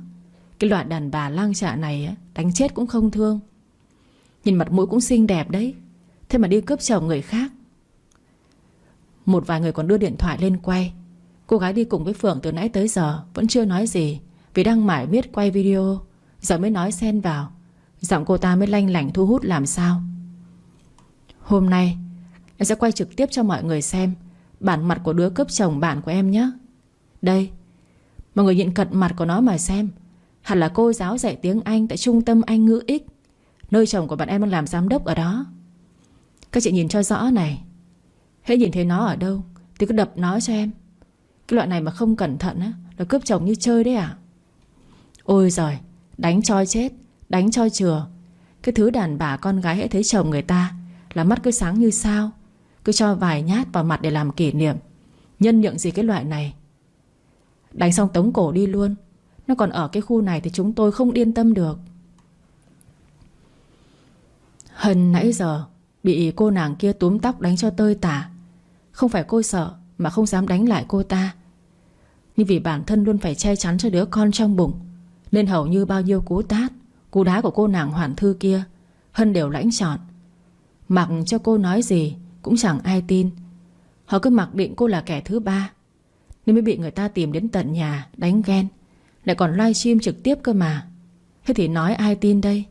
Cái loại đàn bà lang trạ này Đánh chết cũng không thương. Nhìn mặt mũi cũng xinh đẹp đấy. Thế mà đi cướp chồng người khác. Một vài người còn đưa điện thoại lên quay. Cô gái đi cùng với Phượng từ nãy tới giờ, Vẫn chưa nói gì, Vì đang mải miết quay video. Giờ mới nói xen vào. Giọng cô ta mới lanh lảnh thu hút làm sao. Hôm nay, Em sẽ quay trực tiếp cho mọi người xem Bản mặt của đứa cướp chồng bạn của em nhé. Đây, Mọi người nhìn cận mặt của nó mà xem. Hẳn là cô giáo dạy tiếng Anh Tại trung tâm Anh ngữ X. Nơi chồng của bạn em đang làm giám đốc ở đó. Các chị nhìn cho rõ này. Hãy nhìn thấy nó ở đâu, Thì cứ đập nó cho em. Cái loại này mà không cẩn thận á, Là cướp chồng như chơi đấy à Ôi giời, Đánh cho chết, Đánh cho chừa. Cái thứ đàn bà con gái hãy thấy chồng người ta Là mắt cứ sáng như sao. Cứ cho vài nhát vào mặt để làm kỷ niệm. Nhân nhượng gì cái loại này? Đánh xong tống cổ đi luôn. Nó còn ở cái khu này thì chúng tôi không yên tâm được. Hân nãy giờ Bị cô nàng kia túm tóc đánh cho tơi tả. Không phải cô sợ Mà không dám đánh lại cô ta. Nhưng vì bản thân luôn phải che chắn cho đứa con trong bụng, Nên hầu như bao nhiêu cú tát, Cú đá của cô nàng hoàn thư kia, Hân đều lãnh trọn Mặc cho cô nói gì cũng chẳng ai tin. Họ cứ mặc định cô là kẻ thứ ba. Nên mới bị người ta tìm đến tận nhà, Đánh ghen. Lại còn livestream trực tiếp cơ mà. Thế thì nói ai tin đây?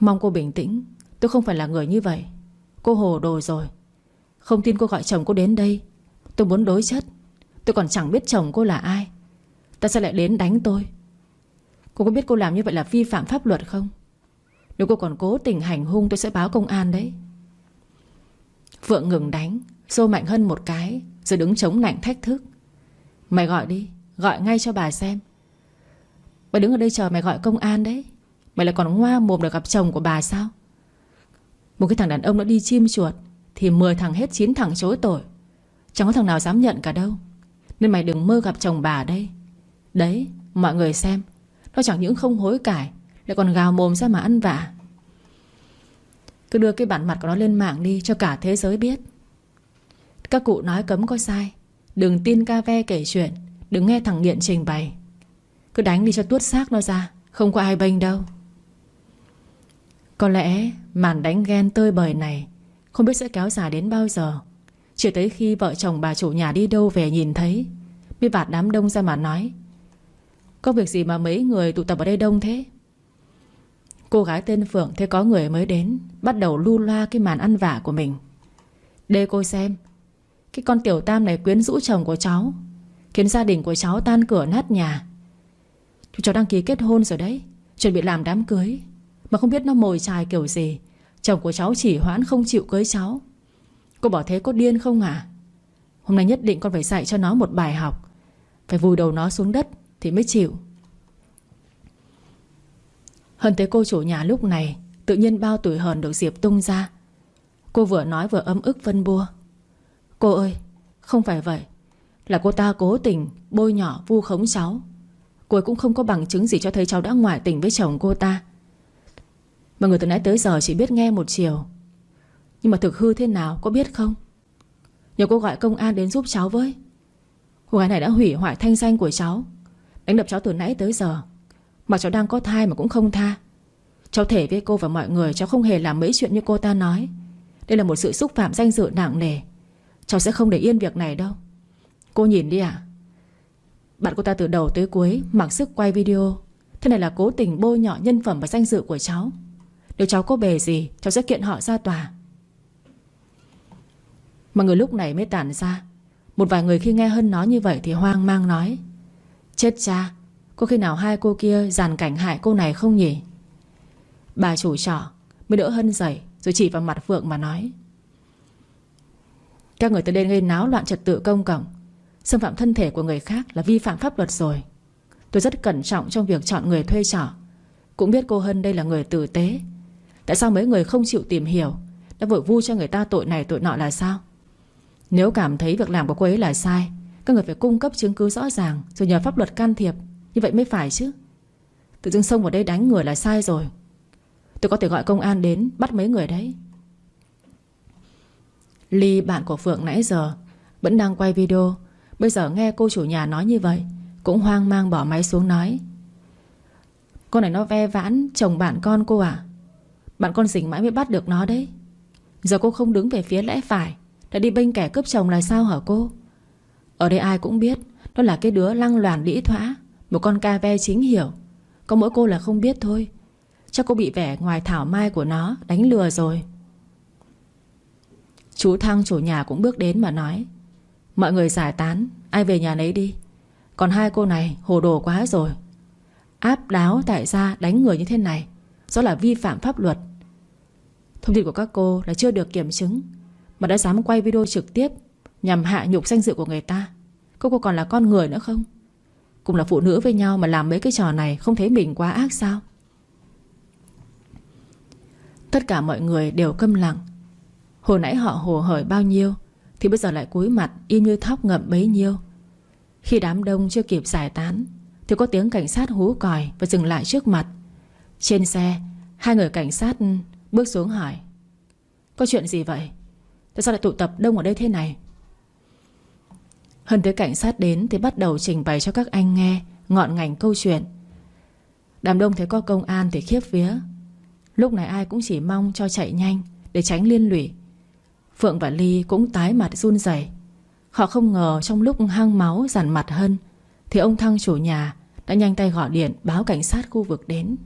Mong cô bình tĩnh. Tôi không phải là người như vậy. Cô hồ đồ rồi. Không tin cô gọi chồng cô đến đây. Tôi muốn đối chất. Tôi còn chẳng biết chồng cô là ai. Ta sẽ lại đến đánh tôi? Cô có biết cô làm như vậy là vi phạm pháp luật không? Nếu cô còn cố tình hành hung, Tôi sẽ báo công an đấy. Phượng ngừng đánh, Xô mạnh hơn một cái, Rồi đứng chống nạnh thách thức. Mày gọi đi, Gọi ngay cho bà xem. Bà đứng ở đây chờ mày gọi công an đấy. Mày lại còn ngoa mồm được gặp chồng của bà sao? Một cái thằng đàn ông đã đi chim chuột, Thì 10 thằng hết 9 thằng chối tội. Chẳng có thằng nào dám nhận cả đâu. Nên mày đừng mơ gặp chồng bà đây. Đấy, mọi người xem, Nó chẳng những không hối cải, Lại còn gào mồm ra mà ăn vạ. Cứ đưa cái bản mặt của nó lên mạng đi Cho cả thế giới biết. Các cụ nói cấm có sai. Đừng tin ca ve kể chuyện. Đừng nghe thằng nghiện trình bày. Cứ đánh đi cho tuốt xác nó ra. Không có ai bênh đâu. Có lẽ màn đánh ghen tơi bời này Không biết sẽ kéo dài đến bao giờ. Chỉ tới khi vợ chồng bà chủ nhà đi đâu về nhìn thấy, Mới vạt đám đông ra mà nói, Có việc gì mà mấy người tụ tập ở đây đông thế? Cô gái tên Phượng thấy có người mới đến, Bắt đầu lu loa cái màn ăn vả của mình. Đây cô xem, Cái con tiểu tam này quyến rũ chồng của cháu, Khiến gia đình của cháu tan cửa nát nhà. Chú, cháu đăng ký kết hôn rồi đấy, Chuẩn bị làm đám cưới, Mà không biết nó mồi chài kiểu gì. Chồng của cháu chỉ hoãn không chịu cưới cháu. Cô bảo thế có điên không à Hôm nay nhất định con phải dạy cho nó một bài học, Phải vùi đầu nó xuống đất Thì mới chịu. Hơn thế cô chủ nhà lúc này, Tự nhiên bao tuổi hờn được Diệp tung ra. Cô vừa nói vừa ấm ức vân bua. Cô ơi, Không phải vậy. Là cô ta cố tình bôi nhỏ vu khống cháu. Cô ấy cũng không có bằng chứng gì cho thấy cháu đã ngoại tình với chồng cô ta. Mà người từ nãy tới giờ chỉ biết nghe một chiều. Nhưng mà thực hư thế nào, có biết không? Nhờ cô gọi công an đến giúp cháu với. Cô gái này đã hủy hoại thanh danh của cháu. Đánh đập cháu từ nãy tới giờ. Mà cháu đang có thai mà cũng không tha. Cháu thể với cô và mọi người, Cháu không hề làm mấy chuyện như cô ta nói. Đây là một sự xúc phạm danh dự nặng nề. Cháu sẽ không để yên việc này đâu. Cô nhìn đi ạ. Bạn cô ta từ đầu tới cuối Mặc sức quay video. Thế này là cố tình bôi nhọ nhân phẩm và danh dự của cháu. Nếu cháu có bề gì, Cháu sẽ kiện họ ra tòa. Mà người lúc này mới tản ra. Một vài người khi nghe Hân nói như vậy Thì hoang mang nói. Chết cha có khi nào hai cô kia giàn cảnh hại cô này không nhỉ? Bà chủ trọ Mới đỡ Hân dậy Rồi chỉ vào mặt Phượng mà nói. Các người tới đây gây náo loạn trật tự công cộng. Xâm phạm thân thể của người khác là vi phạm pháp luật rồi. Tôi rất cẩn trọng trong việc chọn người thuê trọ. Cũng biết cô Hân đây là người tử tế. Tại sao mấy người không chịu tìm hiểu? Đã vội vu cho người ta tội này tội nọ là sao? Nếu cảm thấy việc làm của cô ấy là sai, Các người phải cung cấp chứng cứ rõ ràng Rồi nhờ pháp luật can thiệp. Như vậy mới phải chứ. Tự dưng xông vào đây đánh người là sai rồi. Tôi có thể gọi công an đến Bắt mấy người đấy. Ly, bạn của Phượng nãy giờ Vẫn đang quay video. Bây giờ nghe cô chủ nhà nói như vậy, Cũng hoang mang bỏ máy xuống nói. Con này nó ve vãn Chồng bạn con cô à Bạn con rình mãi mới bắt được nó đấy. Giờ cô không đứng về phía lẽ phải, Đã đi bênh kẻ cướp chồng là sao hả cô? Ở đây ai cũng biết Đó là cái đứa lăng loàn đĩ thoã. Một con ca ve chính hiểu Có mỗi cô là không biết thôi. Chắc cô bị vẻ ngoài thảo mai của nó Đánh lừa rồi. Chú Thăng chủ nhà cũng bước đến mà nói, Mọi người giải tán, Ai về nhà nấy đi. Còn hai cô này hồ đồ quá rồi. Áp đáo tại gia đánh người như thế này, Do là vi phạm pháp luật. Thông tin của các cô là chưa được kiểm chứng, Mà đã dám quay video trực tiếp Nhằm hạ nhục danh dự của người ta. Cô cô còn là con người nữa không? Cùng là phụ nữ với nhau mà làm mấy cái trò này Không thấy mình quá ác sao? Tất cả mọi người đều câm lặng. Hồi nãy họ hồ hởi bao nhiêu, Thì bây giờ lại cúi mặt Im như thóc ngậm bấy nhiêu. Khi đám đông chưa kịp giải tán, Thì có tiếng cảnh sát hú còi Và dừng lại trước mặt. Trên xe, Hai người cảnh sát bước xuống hỏi, Có chuyện gì vậy? Tại sao lại tụ tập đông ở đây thế này? Hơn tới cảnh sát đến Thì bắt đầu trình bày cho các anh nghe Ngọn ngành câu chuyện. Đám đông thấy có công an thì khiếp vía. Lúc này ai cũng chỉ mong cho chạy nhanh Để tránh liên lụy. Phượng và Ly cũng tái mặt run rẩy. Họ không ngờ trong lúc hăng máu dằn mặt hơn Thì ông Thăng chủ nhà Đã nhanh tay gọi điện báo cảnh sát khu vực đến.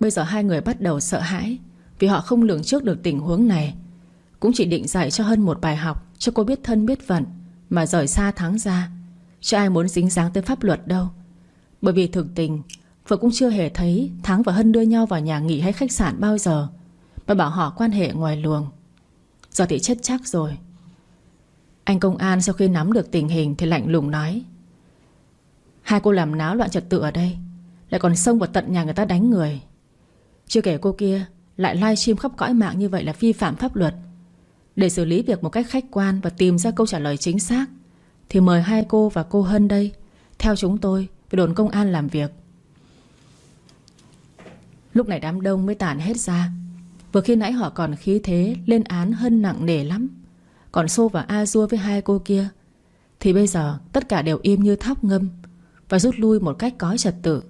Bây giờ hai người bắt đầu sợ hãi Vì họ không lường trước được tình huống này. Cũng chỉ định dạy cho hân một bài học Cho cô biết thân biết phận. Mà rời xa thắng ra. Chứ ai muốn dính dáng tới pháp luật đâu. Bởi vì thực tình Phượng cũng chưa hề thấy Thắng và Hân đưa nhau vào nhà nghỉ hay khách sạn bao giờ, Mà bảo họ quan hệ ngoài luồng. Giờ thì chết chắc rồi. Anh công an sau khi nắm được tình hình Thì lạnh lùng nói, Hai cô làm náo loạn trật tự ở đây, Lại còn xông vào tận nhà người ta đánh người. Chưa kể cô kia Lại livestream khắp cõi mạng như vậy là vi phạm pháp luật. Để xử lý việc một cách khách quan Và tìm ra câu trả lời chính xác, Thì mời hai cô và cô Hân đây. Theo chúng tôi, về đồn công an làm việc. Lúc này đám đông mới tản hết ra. Vừa khi nãy họ còn khí thế Lên án Hân nặng nề lắm. Còn Xô và A Dua với hai cô kia, Thì bây giờ tất cả đều im như thóc ngâm Và rút lui một cách có trật tự.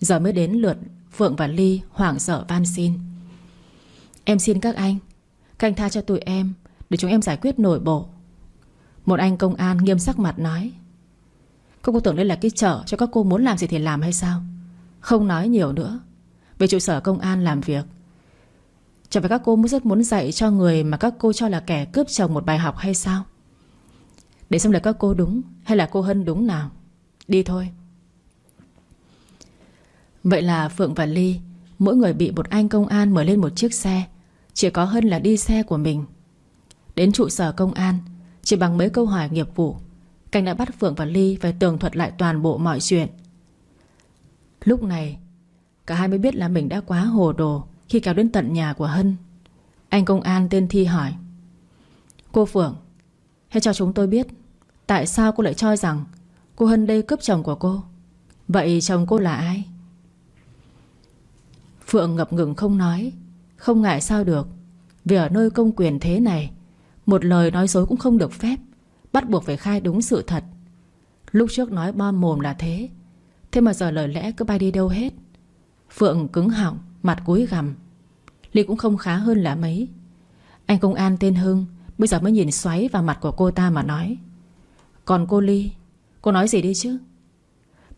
Giờ mới đến lượt Phượng và Ly hoảng sợ van xin. Em xin các anh Canh tha cho tụi em, Để chúng em giải quyết nội bộ. Một anh công an nghiêm sắc mặt nói, Các cô tưởng đây là cái chợ Cho các cô muốn làm gì thì làm hay sao? Không nói nhiều nữa. Về trụ sở công an làm việc. Chẳng phải các cô muốn rất muốn dạy cho người Mà các cô cho là kẻ cướp chồng một bài học hay sao? Để xem là các cô đúng Hay là cô Hân đúng nào. Đi thôi. Vậy là Phượng và Ly, Mỗi người bị một anh công an mời lên một chiếc xe chỉ có Hân là đi xe của mình. Đến trụ sở công an, Chỉ bằng mấy câu hỏi nghiệp vụ, Cảnh đã bắt Phượng và Ly Phải tường thuật lại toàn bộ mọi chuyện. Lúc này, Cả hai mới biết là mình đã quá hồ đồ Khi kéo đến tận nhà của Hân. Anh công an tên Thi hỏi, Cô Phượng, Hãy cho chúng tôi biết, Tại sao cô lại cho rằng Cô Hân đây cướp chồng của cô? Vậy chồng cô là ai? Phượng ngập ngừng không nói không ngại sao được. Vì ở nơi công quyền thế này, Một lời nói dối cũng không được phép, Bắt buộc phải khai đúng sự thật. Lúc trước nói bom mồm là thế Thế mà giờ lời lẽ cứ bay đi đâu hết. Phượng cứng họng, Mặt cúi gằm. Ly cũng không khá hơn là mấy. Anh công an tên Hưng, Bây giờ mới nhìn xoáy vào mặt của cô ta mà nói. Còn cô Ly, Cô nói gì đi chứ?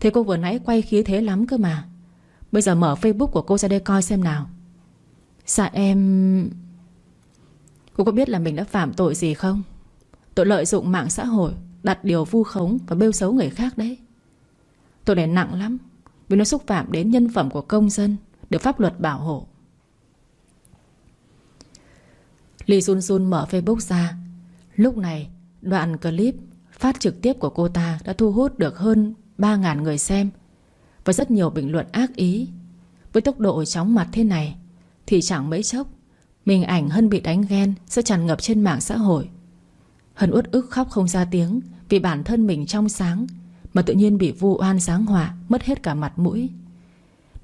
Thế cô vừa nãy quay khí thế lắm cơ mà. Bây giờ mở facebook của cô ra đây coi xem nào. Dạ em Cô có biết là mình đã phạm tội gì không? Tội lợi dụng mạng xã hội, Đặt điều vu khống và bêu xấu người khác đấy. Tội này nặng lắm, Vì nó xúc phạm đến nhân phẩm của công dân, Được pháp luật bảo hộ. Ly Sun Sun mở Facebook ra. Lúc này, đoạn clip phát trực tiếp của cô ta đã thu hút được hơn 3.000 người xem và rất nhiều bình luận ác ý. Với tốc độ chóng mặt thế này thì chẳng mấy chốc, Mình ảnh Hân bị đánh ghen Sẽ tràn ngập trên mạng xã hội. Hân uất ức khóc không ra tiếng Vì bản thân mình trong sáng Mà tự nhiên bị vu oan giáng họa, Mất hết cả mặt mũi.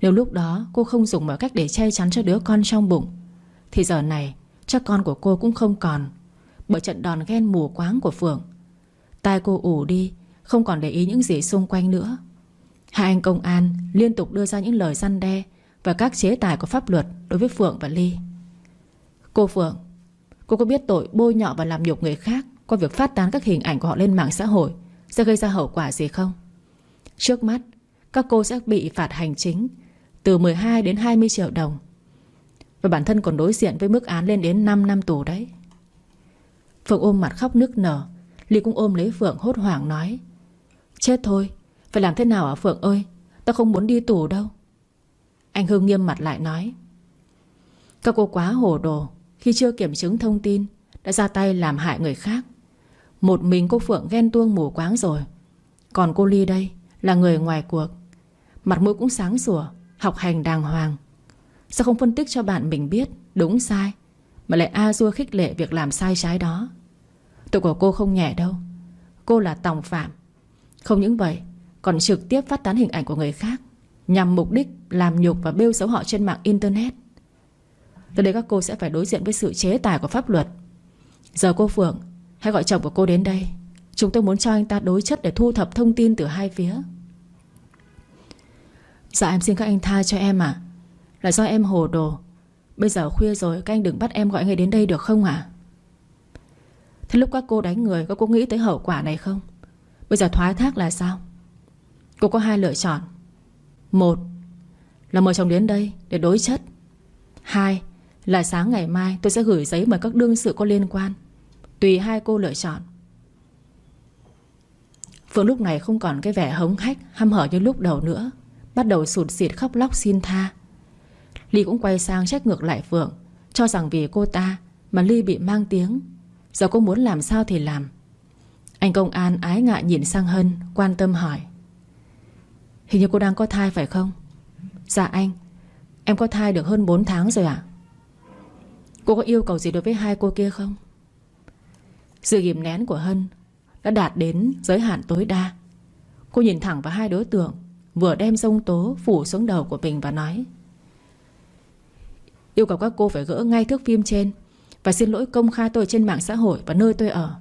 Nếu lúc đó cô không dùng mọi cách để che chắn cho đứa con trong bụng, Thì giờ này Chắc con của cô cũng không còn, Bởi trận đòn ghen mù quáng của Phượng. Tai cô ủ đi, Không còn để ý những gì xung quanh nữa. Hai anh công an liên tục đưa ra những lời răn đe và các chế tài của pháp luật Đối với Phượng và Ly. Cô Phượng, Cô có biết tội bôi nhọ và làm nhục người khác Qua việc phát tán các hình ảnh của họ lên mạng xã hội Sẽ gây ra hậu quả gì không? Trước mắt, Các cô sẽ bị phạt hành chính Từ 12 đến 20 triệu đồng. Và bản thân còn đối diện với mức án lên đến 5 năm tù đấy. Phượng ôm mặt khóc nức nở, Ly cũng ôm lấy Phượng hốt hoảng nói, Chết thôi, phải làm thế nào hả Phượng ơi? Tao không muốn đi tù đâu. Anh Hưng nghiêm mặt lại nói, Các cô quá hồ đồ, Khi chưa kiểm chứng thông tin, Đã ra tay làm hại người khác. Một mình cô Phượng ghen tuông mù quáng rồi. Còn cô Ly đây Là người ngoài cuộc. Mặt mũi cũng sáng sủa, Học hành đàng hoàng. Sao không phân tích cho bạn mình biết Đúng sai, Mà lại a dua khích lệ việc làm sai trái đó? Tội của cô không nhẹ đâu. Cô là tòng phạm. Không những vậy, còn trực tiếp phát tán hình ảnh của người khác. Nhằm mục đích làm nhục và bêu xấu họ trên mạng Internet. Từ đây các cô sẽ phải đối diện với sự chế tài của pháp luật. Giờ cô Phượng, Hãy gọi chồng của cô đến đây. Chúng tôi muốn cho anh ta đối chất để thu thập thông tin từ hai phía. Dạ em xin các anh tha cho em ạ. Là do em hồ đồ. Bây giờ khuya rồi, Các anh đừng bắt em gọi người đến đây được không ạ? Thế lúc các cô đánh người, Các cô nghĩ tới hậu quả này không? Bây giờ thoái thác là sao? Cô có hai lựa chọn. Một, là mời chồng đến đây để đối chất. Hai, là sáng ngày mai tôi sẽ gửi giấy mời các đương sự có liên quan. Tùy hai cô lựa chọn. Phương lúc này không còn cái vẻ hống hách, Hăm hở như lúc đầu nữa. Bắt đầu sụt xịt khóc lóc xin tha. Ly cũng quay sang trách ngược lại Phượng, Cho rằng vì cô ta Mà Ly bị mang tiếng. Giờ cô muốn làm sao thì làm. Anh công an ái ngại nhìn sang Hân, Quan tâm hỏi. Hình như cô đang có thai phải không? Dạ anh, Em có thai được hơn 4 tháng rồi ạ. Cô có yêu cầu gì đối với hai cô kia không? Sự ghim nén của Hân Đã đạt đến giới hạn tối đa. Cô nhìn thẳng vào hai đối tượng, Vừa đem sông tố phủ xuống đầu của mình và nói, Yêu cầu các cô phải gỡ ngay thước phim trên Và xin lỗi công khai tôi trên mạng xã hội Và nơi tôi ở.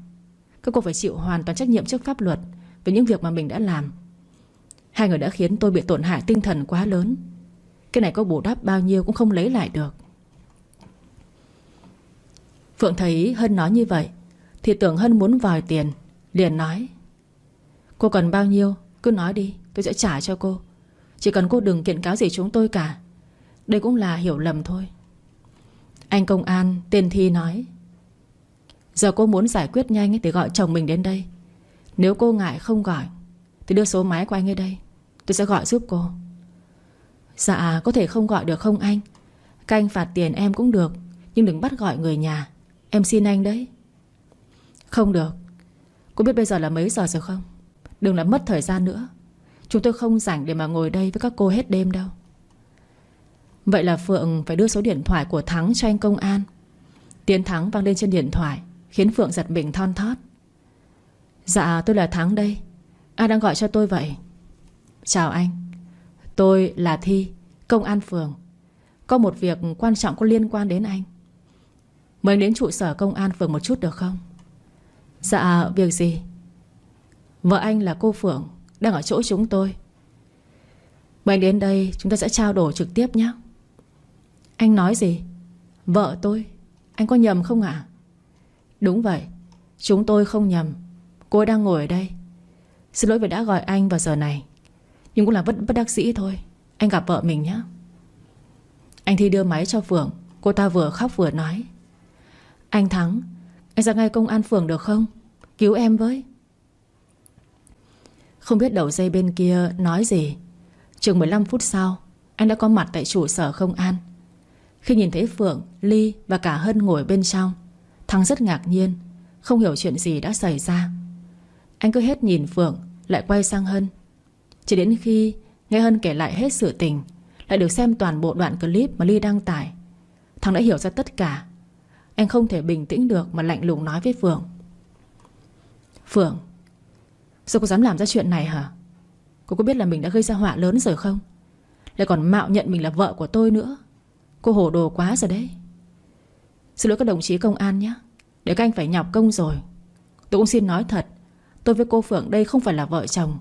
Các cô phải chịu hoàn toàn trách nhiệm trước pháp luật Về những việc mà mình đã làm. Hai người đã khiến tôi bị tổn hại tinh thần quá lớn. Cái này có bù đắp bao nhiêu cũng không lấy lại được. Phượng thấy Hân nói như vậy, Thì tưởng Hân muốn vòi tiền, Liền nói, Cô cần bao nhiêu, cứ nói đi, Tôi sẽ trả cho cô. Chỉ cần cô đừng kiện cáo gì chúng tôi cả. Đây cũng là hiểu lầm thôi. Anh công an, tên Thi nói, Giờ cô muốn giải quyết nhanh Thì gọi chồng mình đến đây. Nếu cô ngại không gọi thì đưa số máy của anh ở đây. Tôi sẽ gọi giúp cô. Dạ có thể không gọi được không anh? Các anh phạt tiền em cũng được, Nhưng đừng bắt gọi người nhà. Em xin anh đấy. Không được. Cô biết bây giờ là mấy giờ rồi không? Đừng làm mất thời gian nữa. Chúng tôi không rảnh để mà ngồi đây với các cô hết đêm đâu. Vậy là Phượng phải đưa số điện thoại của Thắng cho anh công an. Tiến Thắng vang lên trên điện thoại, Khiến Phượng giật mình thon thót. Dạ tôi là Thắng đây. Ai đang gọi cho tôi vậy. Chào anh. Tôi là Thi, Công an phường. Có một việc quan trọng có liên quan đến anh. Mời đến trụ sở công an phường một chút được không? Dạ việc gì? Vợ anh là cô Phượng, Đang ở chỗ chúng tôi. Mời đến đây, chúng ta sẽ trao đổi trực tiếp nhé. Anh nói gì? Vợ tôi, Anh có nhầm không ạ? Đúng vậy, Chúng tôi không nhầm. Cô ấy đang ngồi ở đây. Xin lỗi vì đã gọi anh vào giờ này. Nhưng cũng là bất, bất đắc sĩ thôi. Anh gặp vợ mình nhé Anh Thi đưa máy cho Phượng. Cô ta vừa khóc vừa nói. Anh Thắng Anh ra ngay công an phường được không? Cứu em với. Không biết đầu dây bên kia nói gì. Chừng 15 phút sau Anh đã có mặt tại trụ sở công an. Khi nhìn thấy Phượng, Ly và cả Hân ngồi bên trong Thắng rất ngạc nhiên Không hiểu chuyện gì đã xảy ra. Anh cứ hết nhìn Phượng, Lại quay sang Hân. Chỉ đến khi nghe Hân kể lại hết sự tình, Lại được xem toàn bộ đoạn clip mà Ly đăng tải, Thằng đã hiểu ra tất cả. Anh không thể bình tĩnh được Mà lạnh lùng nói với Phượng. Phượng, Sao cô dám làm ra chuyện này hả? Cô có biết là mình đã gây ra họa lớn rồi không? Lại còn mạo nhận mình là vợ của tôi nữa. Cô hồ đồ quá rồi đấy. Xin lỗi các đồng chí công an nhé, Để các anh phải nhọc công rồi. Tôi cũng xin nói thật Tôi với cô Phượng đây không phải là vợ chồng.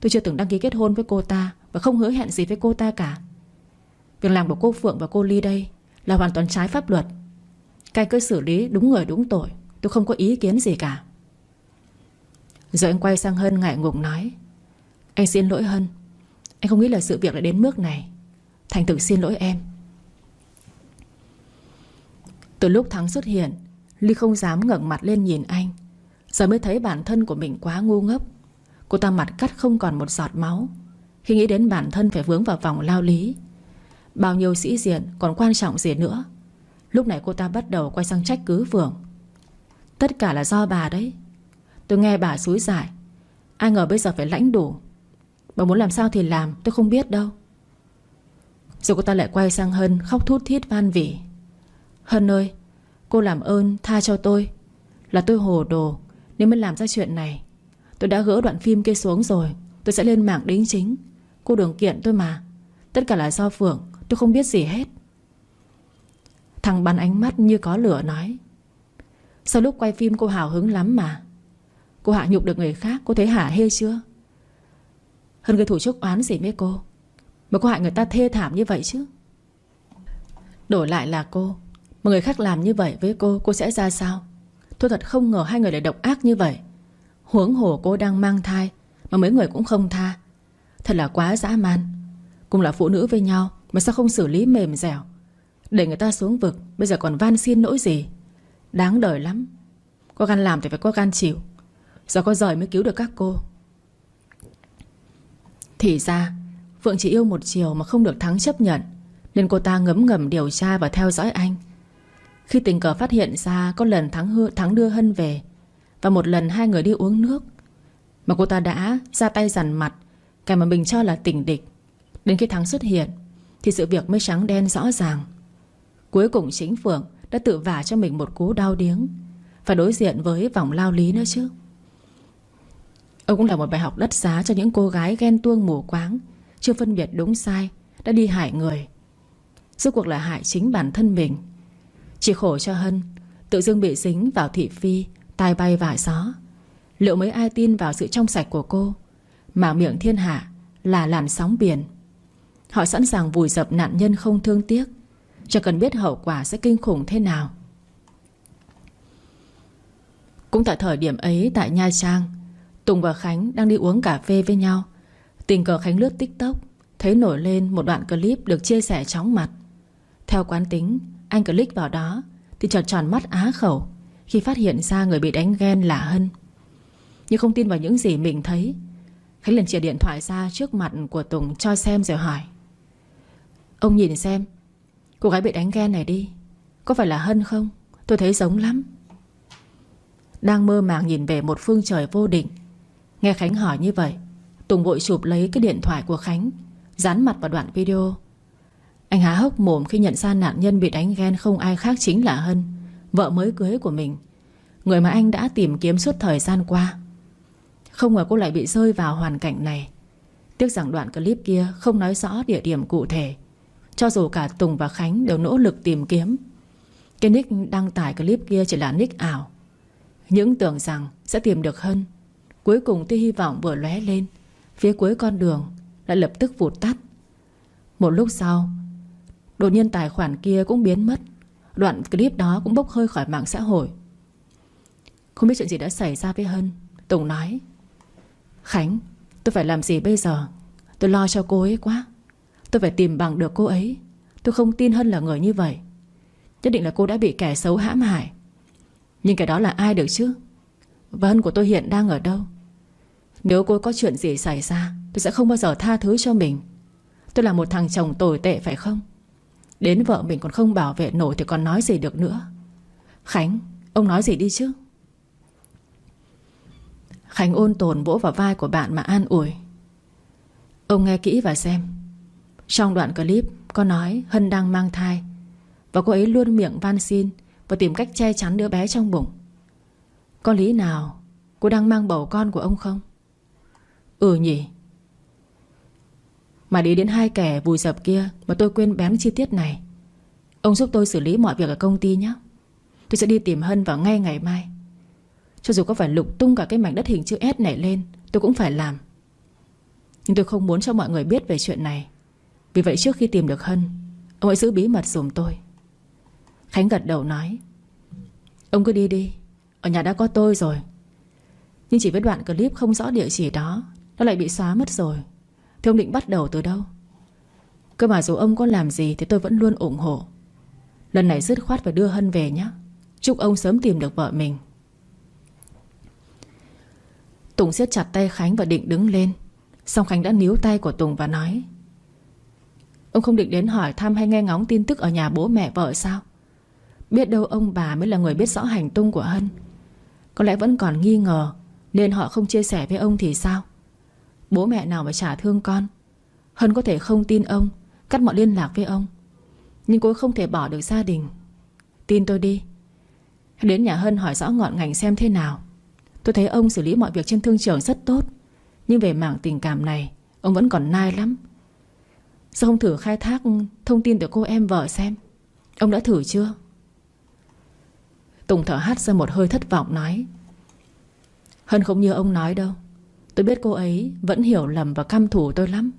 Tôi chưa từng đăng ký kết hôn với cô ta Và không hứa hẹn gì với cô ta cả. Việc làm của cô Phượng và cô Ly đây Là hoàn toàn trái pháp luật. Cai cơ cứ xử lý đúng người đúng tội, Tôi không có ý kiến gì cả. Rồi anh quay sang Hân ngại ngùng nói, Anh xin lỗi Hân. Anh không nghĩ là sự việc lại đến mức này. Thành thực xin lỗi em. Từ lúc Thắng xuất hiện, Ly không dám ngẩng mặt lên nhìn anh. Giờ mới thấy bản thân của mình quá ngu ngốc. Cô ta mặt cắt không còn một giọt máu. Khi nghĩ đến bản thân phải vướng vào vòng lao lý. Bao nhiêu sĩ diện còn quan trọng gì nữa? Lúc này cô ta bắt đầu quay sang trách cứ Phượng. Tất cả là do bà đấy. Tôi nghe bà xúi giải Ai ngờ bây giờ phải lãnh đủ. Bà muốn làm sao thì làm, tôi không biết đâu. Rồi cô ta lại quay sang Hân Khóc thút thít van vỉ. Hân ơi, Cô làm ơn tha cho tôi. Là tôi hồ đồ. Nếu mới làm ra chuyện này, Tôi đã gỡ đoạn phim kia xuống rồi, Tôi sẽ lên mạng đính chính. Cô đường kiện tôi mà. Tất cả là do Phượng, Tôi không biết gì hết. Thằng bắn ánh mắt như có lửa nói. Sau lúc quay phim cô hào hứng lắm mà. Cô hạ nhục được người khác, Cô thấy hả hê chưa? Hơn người thủ chức oán gì với cô? Mà cô hại người ta thê thảm như vậy chứ. Đổi lại là cô, Mà người khác làm như vậy với cô Cô sẽ ra sao? Tôi thật không ngờ hai người lại độc ác như vậy. Huống hồ cô đang mang thai, Mà mấy người cũng không tha. Thật là quá dã man. Cùng là phụ nữ với nhau, Mà sao không xử lý mềm dẻo? Để người ta xuống vực, Bây giờ còn van xin nỗi gì? Đáng đời lắm. Có gan làm thì phải có gan chịu. Giờ có giỏi mới cứu được các cô. Thì ra, Phượng chỉ yêu một chiều mà không được Thắng chấp nhận, Nên cô ta ngấm ngầm điều tra và theo dõi anh. Khi tình cờ phát hiện ra Có lần Thắng, hư, Thắng đưa Hân về Và một lần hai người đi uống nước. Mà cô ta đã ra tay dằn mặt Cái mà mình cho là tình địch. Đến khi Thắng xuất hiện Thì sự việc mới trắng đen rõ ràng. Cuối cùng chính Phượng đã tự vả cho mình một cú đau điếng Phải đối diện với vòng lao lý nữa chứ. Ông cũng là một bài học đắt giá Cho những cô gái ghen tuông mù quáng Chưa phân biệt đúng sai Đã đi hại người. Rốt cuộc là hại chính bản thân mình. Chỉ khổ cho Hân, Tự dưng bị dính vào thị phi, Tai bay vải gió. Liệu mấy ai tin vào sự trong sạch của cô? Mà miệng thiên hạ Là làn sóng biển. Họ sẵn sàng vùi dập nạn nhân không thương tiếc chẳng cần biết hậu quả sẽ kinh khủng thế nào. Cũng tại thời điểm ấy Tại Nha Trang, Tùng và Khánh đang đi uống cà phê với nhau. Tình cờ Khánh lướt tiktok, Thấy nổi lên một đoạn clip được chia sẻ chóng mặt. Theo quán tính anh click vào đó, Thì tròn tròn mắt á khẩu. Khi phát hiện ra người bị đánh ghen là Hân. Nhưng không tin vào những gì mình thấy. Khánh liền chìa điện thoại ra trước mặt của Tùng cho xem rồi hỏi. Ông nhìn xem, Cô gái bị đánh ghen này đi, Có phải là Hân không? Tôi thấy giống lắm. Đang mơ màng nhìn về một phương trời vô định. Nghe Khánh hỏi như vậy, Tùng vội chụp lấy cái điện thoại của Khánh, Dán mặt vào đoạn video. Anh há hốc mồm khi nhận ra nạn nhân bị đánh ghen Không ai khác chính là Hân, Vợ mới cưới của mình, Người mà anh đã tìm kiếm suốt thời gian qua. Không ngờ cô lại bị rơi vào hoàn cảnh này. Tiếc rằng đoạn clip kia Không nói rõ địa điểm cụ thể, Cho dù cả Tùng và Khánh đều nỗ lực tìm kiếm. Cái nick đăng tải clip kia chỉ là nick ảo. Những tưởng rằng sẽ tìm được Hân, Cuối cùng tia hy vọng vừa lóe lên, Phía cuối con đường Lại lập tức vụt tắt. Một lúc sau Đột nhiên tài khoản kia cũng biến mất. Đoạn clip đó cũng bốc hơi khỏi mạng xã hội. Không biết chuyện gì đã xảy ra với Hân. Tùng nói, Khánh, Tôi phải làm gì bây giờ? Tôi lo cho cô ấy quá. Tôi phải tìm bằng được cô ấy. Tôi không tin Hân là người như vậy. Nhất định là cô đã bị kẻ xấu hãm hại. Nhưng kẻ đó là ai được chứ? Và Hân của tôi hiện đang ở đâu? Nếu cô có chuyện gì xảy ra, Tôi sẽ không bao giờ tha thứ cho mình. Tôi là một thằng chồng tồi tệ, phải không? Đến vợ mình còn không bảo vệ nổi Thì còn nói gì được nữa. Khánh, Ông nói gì đi chứ? Khánh ôn tồn vỗ vào vai của bạn mà an ủi. Ông nghe kỹ và xem. Trong đoạn clip, Có nói Hân đang mang thai. Và cô ấy luôn miệng van xin Và tìm cách che chắn đứa bé trong bụng. Có lý nào Cô đang mang bầu con của ông không? Ừ nhỉ mà đi đến hai kẻ vùi dập kia Mà tôi quên bén chi tiết này. Ông giúp tôi xử lý mọi việc ở công ty nhé. Tôi sẽ đi tìm Hân vào ngay ngày mai. Cho dù có phải lục tung cả cái mảnh đất hình chữ S này lên, Tôi cũng phải làm. Nhưng tôi không muốn cho mọi người biết về chuyện này. Vì vậy trước khi tìm được Hân, Ông hãy giữ bí mật dùm tôi. Khánh gật đầu nói, Ông cứ đi đi, Ở nhà đã có tôi rồi. Nhưng chỉ với đoạn clip không rõ địa chỉ đó, nó lại bị xóa mất rồi. Thế ông định bắt đầu từ đâu? Cơ mà dù ông có làm gì Thì tôi vẫn luôn ủng hộ. Lần này dứt khoát phải đưa Hân về nhé. Chúc ông sớm tìm được vợ mình. Tùng siết chặt tay Khánh và định đứng lên. Xong Khánh đã níu tay của Tùng và nói, Ông không định đến hỏi thăm hay nghe ngóng tin tức ở nhà bố mẹ vợ sao? Biết đâu ông bà mới là người biết rõ hành tung của Hân. Có lẽ vẫn còn nghi ngờ Nên họ không chia sẻ với ông thì sao? Bố mẹ nào mà chả thương con. Hân có thể không tin ông, Cắt mọi liên lạc với ông. Nhưng cô không thể bỏ được gia đình. Tin tôi đi. Đến nhà Hân hỏi rõ ngọn ngành xem thế nào. Tôi thấy ông xử lý mọi việc trên thương trường rất tốt. Nhưng về mảng tình cảm này, Ông vẫn còn nai lắm. Sao không thử khai thác thông tin từ cô em vợ xem? Ông đã thử chưa? Tùng thở hắt ra một hơi thất vọng nói. Hân không như ông nói đâu. Tôi biết cô ấy vẫn hiểu lầm và căm thù tôi lắm.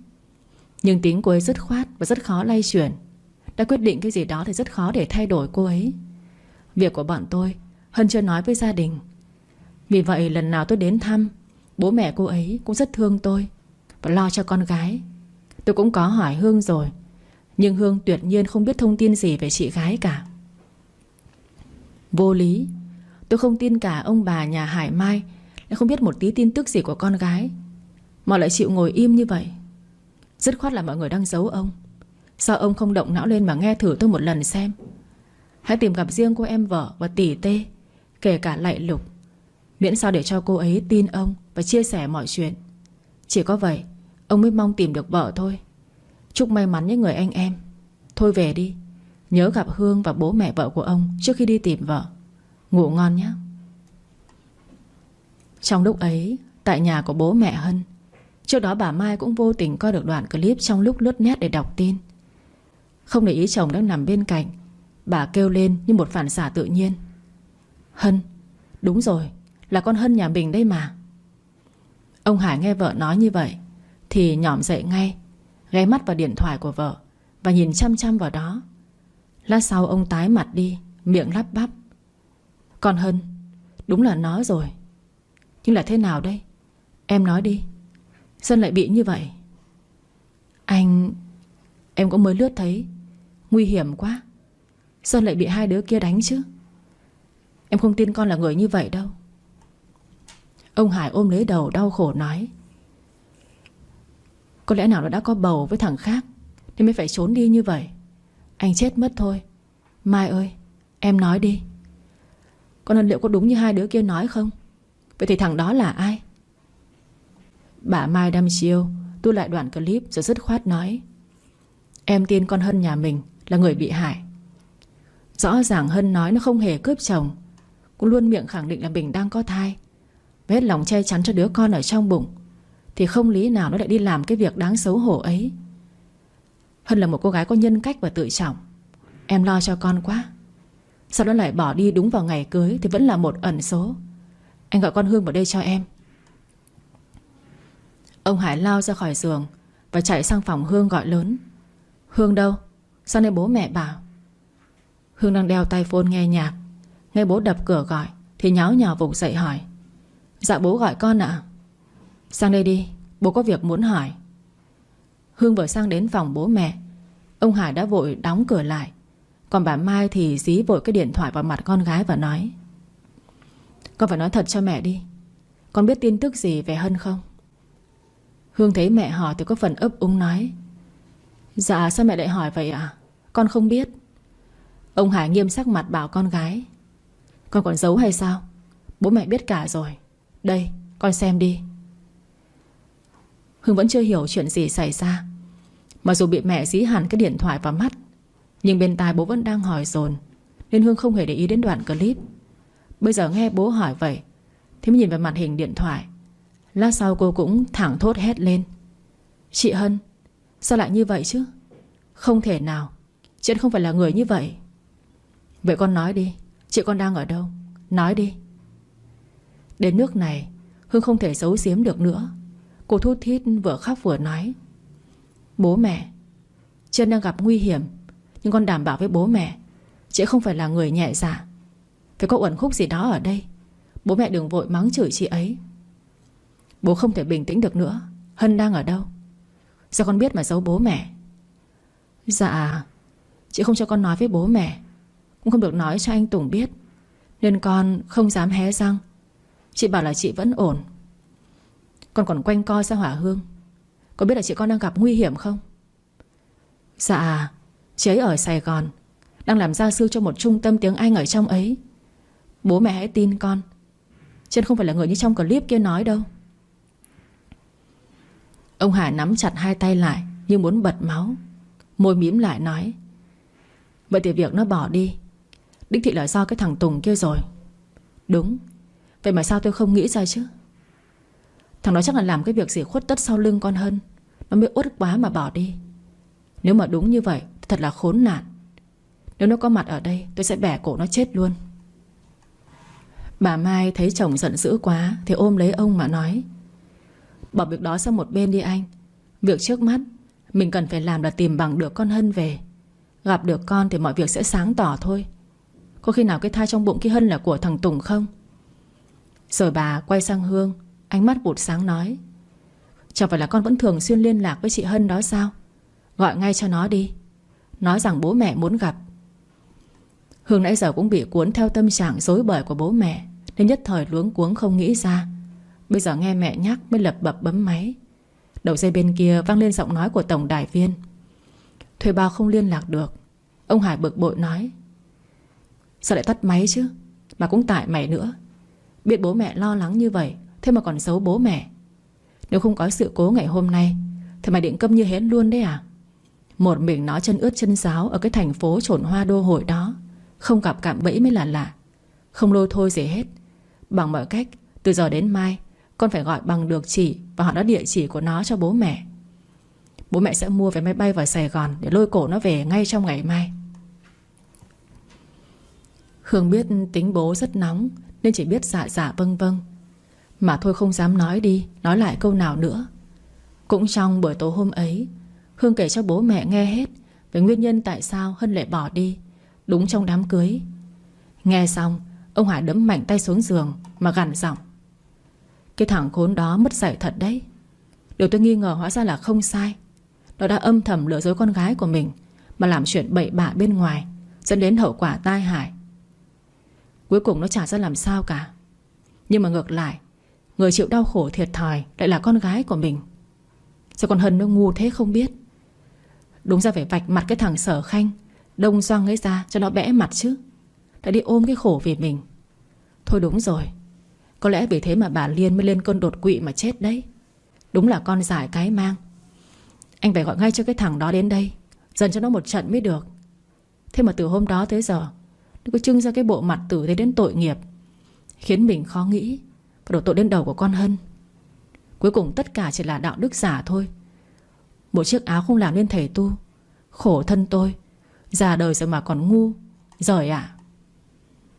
Nhưng tính cô ấy rất khoát và rất khó lay chuyển. Đã quyết định cái gì đó thì rất khó để thay đổi cô ấy. Việc của bọn tôi Hân chưa nói với gia đình. Vì vậy lần nào tôi đến thăm, Bố mẹ cô ấy cũng rất thương tôi Và lo cho con gái. Tôi cũng có hỏi Hương rồi, Nhưng Hương tuyệt nhiên không biết thông tin gì về chị gái cả. Vô lý, Tôi không tin cả ông bà nhà Hải Mai Em không biết một tí tin tức gì của con gái. Mà lại chịu ngồi im như vậy. Dứt khoát là mọi người đang giấu ông. Sao ông không động não lên mà nghe thử tôi một lần xem? Hãy tìm gặp riêng cô em vợ và tỷ tê, Kể cả lạy lục. Miễn sao để cho cô ấy tin ông Và chia sẻ mọi chuyện. Chỉ có vậy, Ông mới mong tìm được vợ thôi. Chúc may mắn những người anh em. Thôi về đi. Nhớ gặp Hương và bố mẹ vợ của ông Trước khi đi tìm vợ. Ngủ ngon nhé. Trong lúc ấy, Tại nhà của bố mẹ Hân, Trước đó bà Mai cũng vô tình coi được đoạn clip Trong lúc lướt nét để đọc tin. Không để ý chồng đang nằm bên cạnh, Bà kêu lên như một phản xả tự nhiên. Hân, Đúng rồi, Là con Hân nhà mình đây mà. Ông Hải nghe vợ nói như vậy, Thì nhỏm dậy ngay, Ghé mắt vào điện thoại của vợ Và nhìn chăm chăm vào đó. Lát sau ông tái mặt đi, Miệng lắp bắp. Con Hân, Đúng là nó rồi nhưng là thế nào đây? Em nói đi. Sơn lại bị như vậy. Anh, Em cũng mới lướt thấy. Nguy hiểm quá. Sơn lại bị hai đứa kia đánh chứ. Em không tin con là người như vậy đâu. Ông Hải ôm lấy đầu đau khổ nói. Có lẽ nào nó đã có bầu với thằng khác, Nên mới phải trốn đi như vậy. Anh chết mất thôi. Mai ơi, Em nói đi. Con Hân liệu có đúng như hai đứa kia nói không? Vậy thì thằng đó là ai? Bà Mai đăm chiêu Tu lại đoạn clip rồi dứt khoát nói, Em tin con Hân nhà mình Là người bị hại. Rõ ràng Hân nói nó không hề cướp chồng, Cũng luôn miệng khẳng định là mình đang có thai, Vết lòng che chắn cho đứa con ở trong bụng, Thì không lý nào nó lại đi làm cái việc đáng xấu hổ ấy. Hân là một cô gái có nhân cách và tự trọng. Em lo cho con quá. Sao nó lại bỏ đi đúng vào ngày cưới Thì vẫn là một ẩn số. Anh gọi con Hương vào đây cho em. Ông Hải lao ra khỏi giường Và chạy sang phòng Hương gọi lớn. Hương đâu? Sao nay bố mẹ bảo? Hương đang đeo tay phone nghe nhạc. Nghe bố đập cửa gọi Thì nháo nhào vùng dậy hỏi. Dạ bố gọi con ạ. Sang đây đi, Bố có việc muốn hỏi. Hương vừa sang đến phòng bố mẹ, Ông Hải đã vội đóng cửa lại. Còn bà Mai thì dí vội cái điện thoại vào mặt con gái và nói. Con phải nói thật cho mẹ đi. Con biết tin tức gì về Hân không? Hương thấy mẹ hỏi thì có phần ấp úng nói. Dạ sao mẹ lại hỏi vậy ạ? Con không biết. Ông Hải nghiêm sắc mặt bảo con gái. Con còn giấu hay sao? Bố mẹ biết cả rồi. Đây, con xem đi. Hương vẫn chưa hiểu chuyện gì xảy ra. Mặc dù bị mẹ dí hẳn cái điện thoại vào mắt, Nhưng bên tai bố vẫn đang hỏi dồn, Nên Hương không hề để ý đến đoạn clip. Bây giờ nghe bố hỏi vậy Thì mới nhìn vào màn hình điện thoại. Lát sau cô cũng thẳng thốt hét lên. Chị Hân, Sao lại như vậy chứ? Không thể nào, Chị Hân không phải là người như vậy. Vậy con nói đi, Chị con đang ở đâu? Nói đi. Đến nước này Hương không thể giấu giếm được nữa. Cô thút thít vừa khóc vừa nói. Bố mẹ Chân đang gặp nguy hiểm, Nhưng con đảm bảo với bố mẹ, Chị không phải là người nhẹ dạ. Phải có uẩn khúc gì đó ở đây. Bố mẹ đừng vội mắng chửi chị ấy. Bố không thể bình tĩnh được nữa. Hân đang ở đâu? Sao con biết mà giấu bố mẹ? Dạ Chị không cho con nói với bố mẹ. Cũng không được nói cho anh Tùng biết. Nên con không dám hé răng. Chị bảo là chị vẫn ổn. Con còn quanh co ra hỏa hương. Có biết là chị con đang gặp nguy hiểm không? Dạ Chị ấy ở Sài Gòn. Đang làm gia sư cho một trung tâm tiếng Anh ở trong ấy. Bố mẹ hãy tin con. Chân không phải là người như trong clip kia nói đâu. Ông Hải nắm chặt hai tay lại Như muốn bật máu. Môi mím lại nói, Vậy thì việc nó bỏ đi. Đích thị là do cái thằng Tùng kia rồi. Đúng. Vậy mà sao tôi không nghĩ ra chứ? Thằng đó chắc là làm cái việc gì khuất tất sau lưng con hơn. Nó mới uất quá mà bỏ đi. Nếu mà đúng như vậy, Thật là khốn nạn. Nếu nó có mặt ở đây, tôi sẽ bẻ cổ nó chết luôn. Bà Mai thấy chồng giận dữ quá Thì ôm lấy ông mà nói, Bỏ việc đó sang một bên đi anh. Việc trước mắt, Mình cần phải làm là tìm bằng được con Hân về. Gặp được con thì mọi việc sẽ sáng tỏ thôi. Có khi nào cái thai trong bụng cái Hân là của thằng Tùng không? Rồi bà quay sang Hương, Ánh mắt bụt sáng nói, Chẳng phải là con vẫn thường xuyên liên lạc với chị Hân đó sao? Gọi ngay cho nó đi. Nói rằng bố mẹ muốn gặp Hương nãy giờ cũng bị cuốn theo tâm trạng dối bời của bố mẹ, Nên nhất thời luống cuống không nghĩ ra. Bây giờ nghe mẹ nhắc mới lập bập bấm máy. Đầu dây bên kia vang lên giọng nói của tổng đài viên. Thuê bao không liên lạc được. Ông Hải bực bội nói. Sao lại tắt máy chứ? Mà cũng tại mày nữa. Biết bố mẹ lo lắng như vậy, Thế mà còn xấu bố mẹ. Nếu không có sự cố ngày hôm nay, Thì mày định câm như hến luôn đấy à? Một mình nó chân ướt chân giáo Ở cái thành phố trộn hoa đô hội đó. Không gặp cạm bẫy mới là lạ. Không lôi thôi gì hết. Bằng mọi cách, Từ giờ đến mai, Con phải gọi bằng được chỉ Và họ đã địa chỉ của nó cho bố mẹ. Bố mẹ sẽ mua vé máy bay vào Sài Gòn Để lôi cổ nó về ngay trong ngày mai. Hương biết tính bố rất nóng, Nên chỉ biết dạ dạ vâng vâng. Mà thôi không dám nói đi, Nói lại câu nào nữa. Cũng trong buổi tối hôm ấy, Hương kể cho bố mẹ nghe hết Về nguyên nhân tại sao Hân lại bỏ đi. Đúng trong đám cưới. Nghe xong, Ông Hải đấm mạnh tay xuống giường Mà gằn giọng. Cái thằng khốn đó mất dạy thật đấy. Điều tôi nghi ngờ hóa ra là không sai. Nó đã âm thầm lừa dối con gái của mình Mà làm chuyện bậy bạ bên ngoài, Dẫn đến hậu quả tai hại. Cuối cùng nó chả ra làm sao cả. Nhưng mà ngược lại, Người chịu đau khổ thiệt thòi Lại là con gái của mình. Sao con Hân nó ngu thế không biết? Đúng ra phải vạch mặt cái thằng sở khanh Đông doang ấy ra cho nó bẽ mặt chứ. Đã đi ôm cái khổ vì mình. Thôi đúng rồi. Có lẽ vì thế mà bà Liên mới lên cơn đột quỵ mà chết đấy. Đúng là con giải cái mang. Anh phải gọi ngay cho cái thằng đó đến đây. Dần cho nó một trận mới được. Thế mà từ hôm đó tới giờ, Nó cứ trưng ra cái bộ mặt tử thế đến tội nghiệp, Khiến mình khó nghĩ Và đổ tội lên đầu của con Hân. Cuối cùng tất cả chỉ là đạo đức giả thôi. Một chiếc áo không làm nên thầy tu, Khổ thân tôi Già đời rồi mà còn ngu. Giỏi ạ